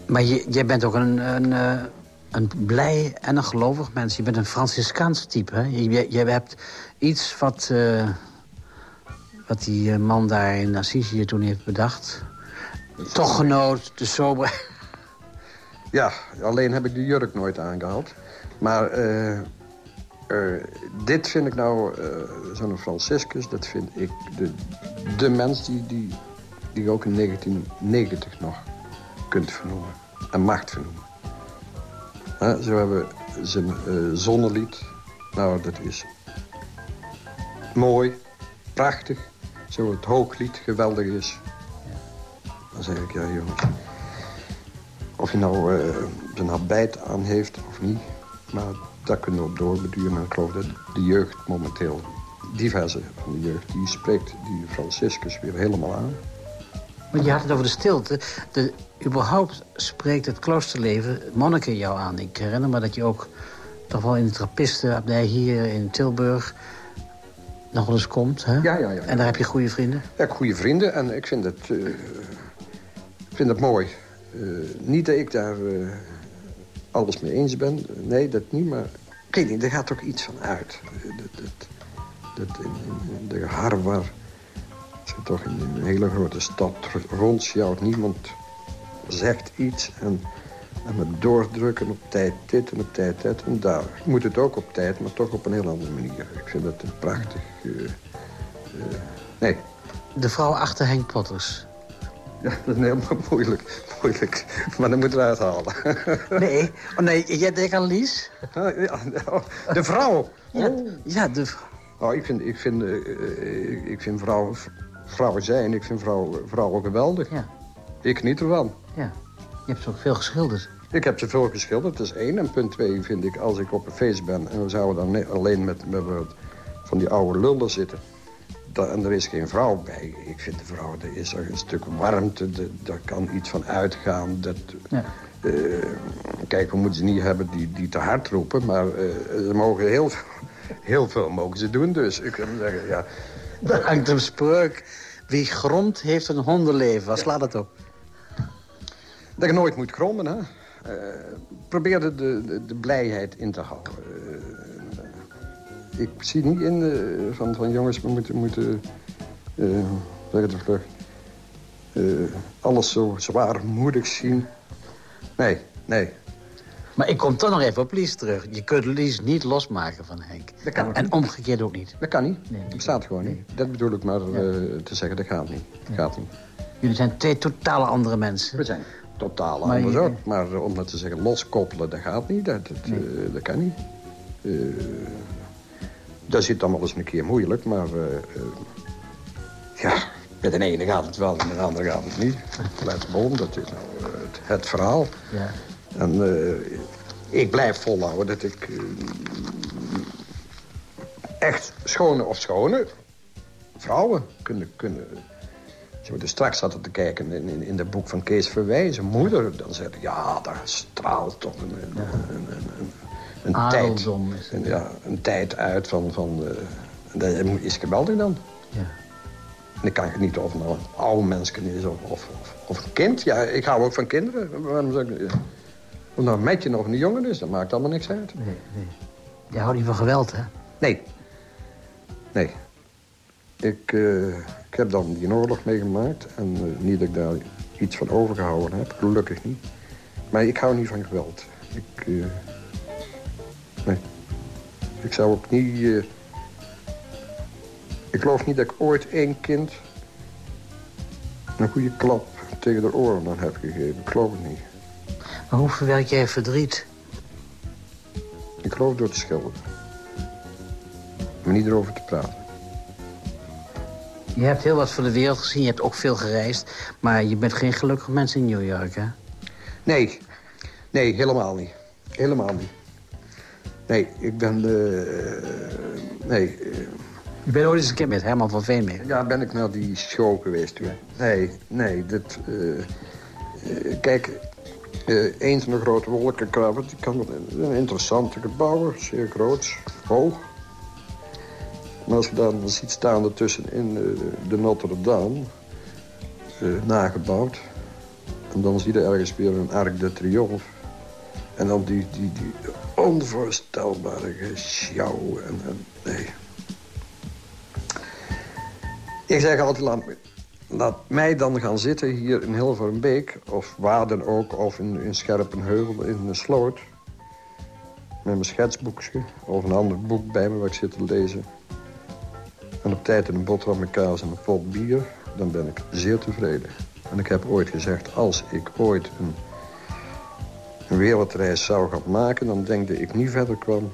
Maar je, jij bent ook een, een, eh, een blij en een gelovig mens. Je bent een Franciscaans type, hè? Je, je, je hebt iets wat, eh, wat die eh, man daar in Assisi toen heeft bedacht. Toch genoot, de sober... Ja, alleen heb ik de jurk nooit aangehad. Maar eh, eh, dit vind ik nou, eh, zo'n Franciscus, dat vind ik de, de mens die, die, die je ook in 1990 nog kunt vernoemen. En mag vernoemen. Zo hebben zijn eh, zonnelied. Nou, dat is mooi, prachtig. Zo het hooglied geweldig is. Dan zeg ik, ja jongens, of je nou zijn habijt aan heeft of niet. Maar daar kunnen we op doorbeduren. Maar ik geloof dat de jeugd momenteel, diverse van de jeugd... die spreekt die Franciscus weer helemaal aan. Maar je had het over de stilte. De, überhaupt spreekt het kloosterleven monniken jou aan. Ik herinner me dat je ook toch wel in de trappistenabdij hier in Tilburg nog wel eens komt. Hè? Ja, ja, ja, ja. En daar heb je goede vrienden. Ja, ik heb goede vrienden en ik vind het, eh, ik vind het mooi. Eh, niet dat ik daar eh, alles mee eens ben. Nee, dat niet, maar ik weet niet, er gaat toch iets van uit. Dat, dat, dat in, de als je toch in een hele grote stad rondsjouwt, niemand zegt iets en, en met doordrukken op tijd dit en op tijd dat en daar. Moet het ook op tijd, maar toch op een heel andere manier. Ik vind dat een prachtig... eh, eh, nee, De vrouw achter Henk Potters. ja, dat is helemaal moeilijk. Moeilijk. Maar dan moet eruit halen. Nee, oh nee, jij denkt aan Lies? Oh, de vrouw. Ja, ja de vrouw. Oh, ik vind, ik vind, eh, eh, ik, vind vrouwen, vrouwen zijn, ik vind vrouwen, vrouwen geweldig. Ja, Ik geniet ervan. ja. Je hebt ze ook veel geschilderd. Ik heb ze veel geschilderd, dat is één. En punt twee vind ik, als ik op een feest ben... en we zouden dan alleen met, met wat van die oude lullen zitten... en er is geen vrouw bij. Ik vind de vrouw, er is er een stuk warmte, de- daar kan iets van uitgaan. Dat, Ja. eh, kijk, we moeten ze niet hebben die, die te hard roepen... maar eh, ze mogen heel, heel veel mogen ze doen. Dus ik kan zeggen, ja... Daar hangt een spreuk. Wie grond heeft een hondenleven. Wat slaat het op? Dat je nooit moet grommen, hè. Uh, probeer de, de, de, blijheid in te houden. Uh, ik zie niet in uh, van, van jongens, we moeten, moeten zeg het vlug, alles zo zwaarmoedig zien. Nee, nee. Maar ik kom toch nog even op Lies terug. Je kunt Lies niet losmaken van Henk. Dat kan en, omgekeerd ook niet. Dat kan niet. Nee, dat bestaat gewoon niet. Dat bedoel ik maar te zeggen, dat gaat niet. Dat gaat niet. Jullie zijn twee totale andere mensen. We zijn totaal maar anders ook. Maar om het te zeggen loskoppelen, dat gaat niet. Dat, dat, nee. uh, dat kan niet. Uh, dat zit dan wel eens een keer moeilijk, maar... Uh, ja, met de ene gaat het wel en met de andere gaat het niet. Let op, dat is nou het, het verhaal. Ja. En ik blijf volhouden dat ik... echt schone of schone vrouwen kunnen... kunnen we er straks zaten te kijken in, in, in het boek van Kees Verwij, zijn moeder... dan zei hij, ja, daar straalt toch een, een, een, een, een tijd, een, ja, een tijd uit van... van uh, dat is geweldig dan. Ja. En ik kan genieten of nou een oude mens is of, of, of, een kind. Ja, ik hou ook van kinderen. Waarom zeg ik, of nou een meisje of een jongen is, dat maakt allemaal niks uit. Nee, nee. Je houdt niet van geweld, hè? Nee. Nee. Ik, uh, ik heb dan die oorlog meegemaakt. En uh, niet dat ik daar iets van overgehouden heb. Gelukkig niet. Maar ik hou niet van geweld. Ik, uh. Ik zou ook niet... ik geloof niet dat ik ooit één kind... een goede klap tegen de oren aan heb gegeven. Ik geloof het niet. Maar hoe verwerk jij verdriet? Ik geloof door te schilderen. Maar niet erover te praten. Je hebt heel wat van de wereld gezien, je hebt ook veel gereisd. Maar je bent geen gelukkig mens in New York, hè? Nee, nee, helemaal niet. Helemaal niet. Nee, ik ben... Uh, nee. Uh, je bent ooit eens een keer met Herman van Veen mee? Ja, ben ik naar die show geweest toen. Nee, nee, dit... Uh, kijk, eens een grote wolkenkrabber, die kan een interessante gebouwen, zeer groot, hoog. Maar als je dan ziet staan ertussen in uh, de Notre Dame, uh, nagebouwd... en dan zie je ergens weer een Arc de Triomphe... en dan die, die, die onvoorstelbare gesjouw en, nee. Ik zeg altijd, laat, mij dan gaan zitten hier in Hilverenbeek... of waar dan ook, of in, in Scherpenheuvel, in een sloot... met mijn schetsboekje of een ander boek bij me waar ik zit te lezen... En op tijd een boterham met kaas en een pot bier, dan ben ik zeer tevreden. En ik heb ooit gezegd, als ik ooit een, een wereldreis zou gaan maken... dan denk ik niet verder kwam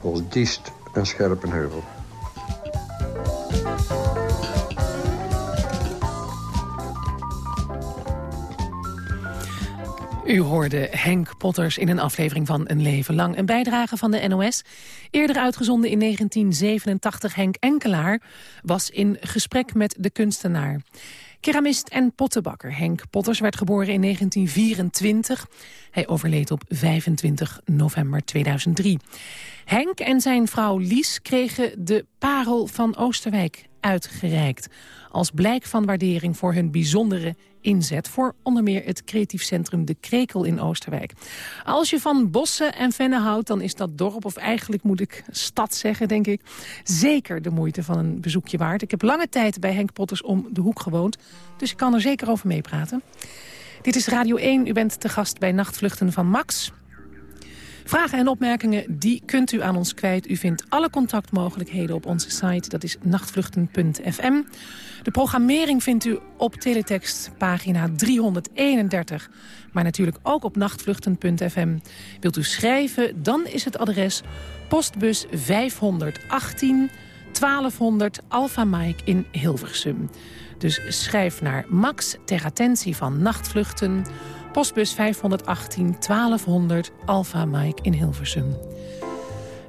als Diest en Scherpenheuvel. U hoorde Henk Potters in een aflevering van Een Leven Lang. Een bijdrage van de NOS. Eerder uitgezonden in 1987. Henk Enkelaar was in gesprek met de kunstenaar. Keramist en pottenbakker Henk Potters werd geboren in 1924. Hij overleed op 25 november 2003. Henk en zijn vrouw Lies kregen de Parel van Oosterwijk uitgereikt. Als blijk van waardering voor hun bijzondere inzet... voor onder meer het creatief centrum De Krekel in Oosterwijk. Als je van bossen en vennen houdt, dan is dat dorp... of eigenlijk moet ik stad zeggen, denk ik... zeker de moeite van een bezoekje waard. Ik heb lange tijd bij Henk Potters om de hoek gewoond... dus ik kan er zeker over meepraten. Dit is Radio 1. U bent te gast bij Nachtvluchten van Max... Vragen en opmerkingen die kunt u aan ons kwijt. U vindt alle contactmogelijkheden op onze site. Dat is nachtvluchten.fm. De programmering vindt u op teletext pagina 331. Maar natuurlijk ook op nachtvluchten.fm. Wilt u schrijven, dan is het adres postbus 518 1200 Alpha Mike in Hilversum. Dus schrijf naar Max ter attentie van Nachtvluchten... Postbus 518 1200 Alpha Mike in Hilversum.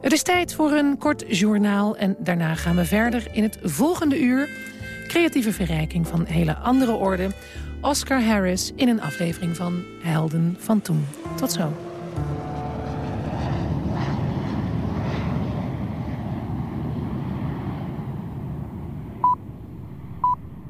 Het is tijd voor een kort journaal en daarna gaan we verder in het volgende uur creatieve verrijking van hele andere orde. Oscar Harris in een aflevering van Helden van Toen. Tot zo.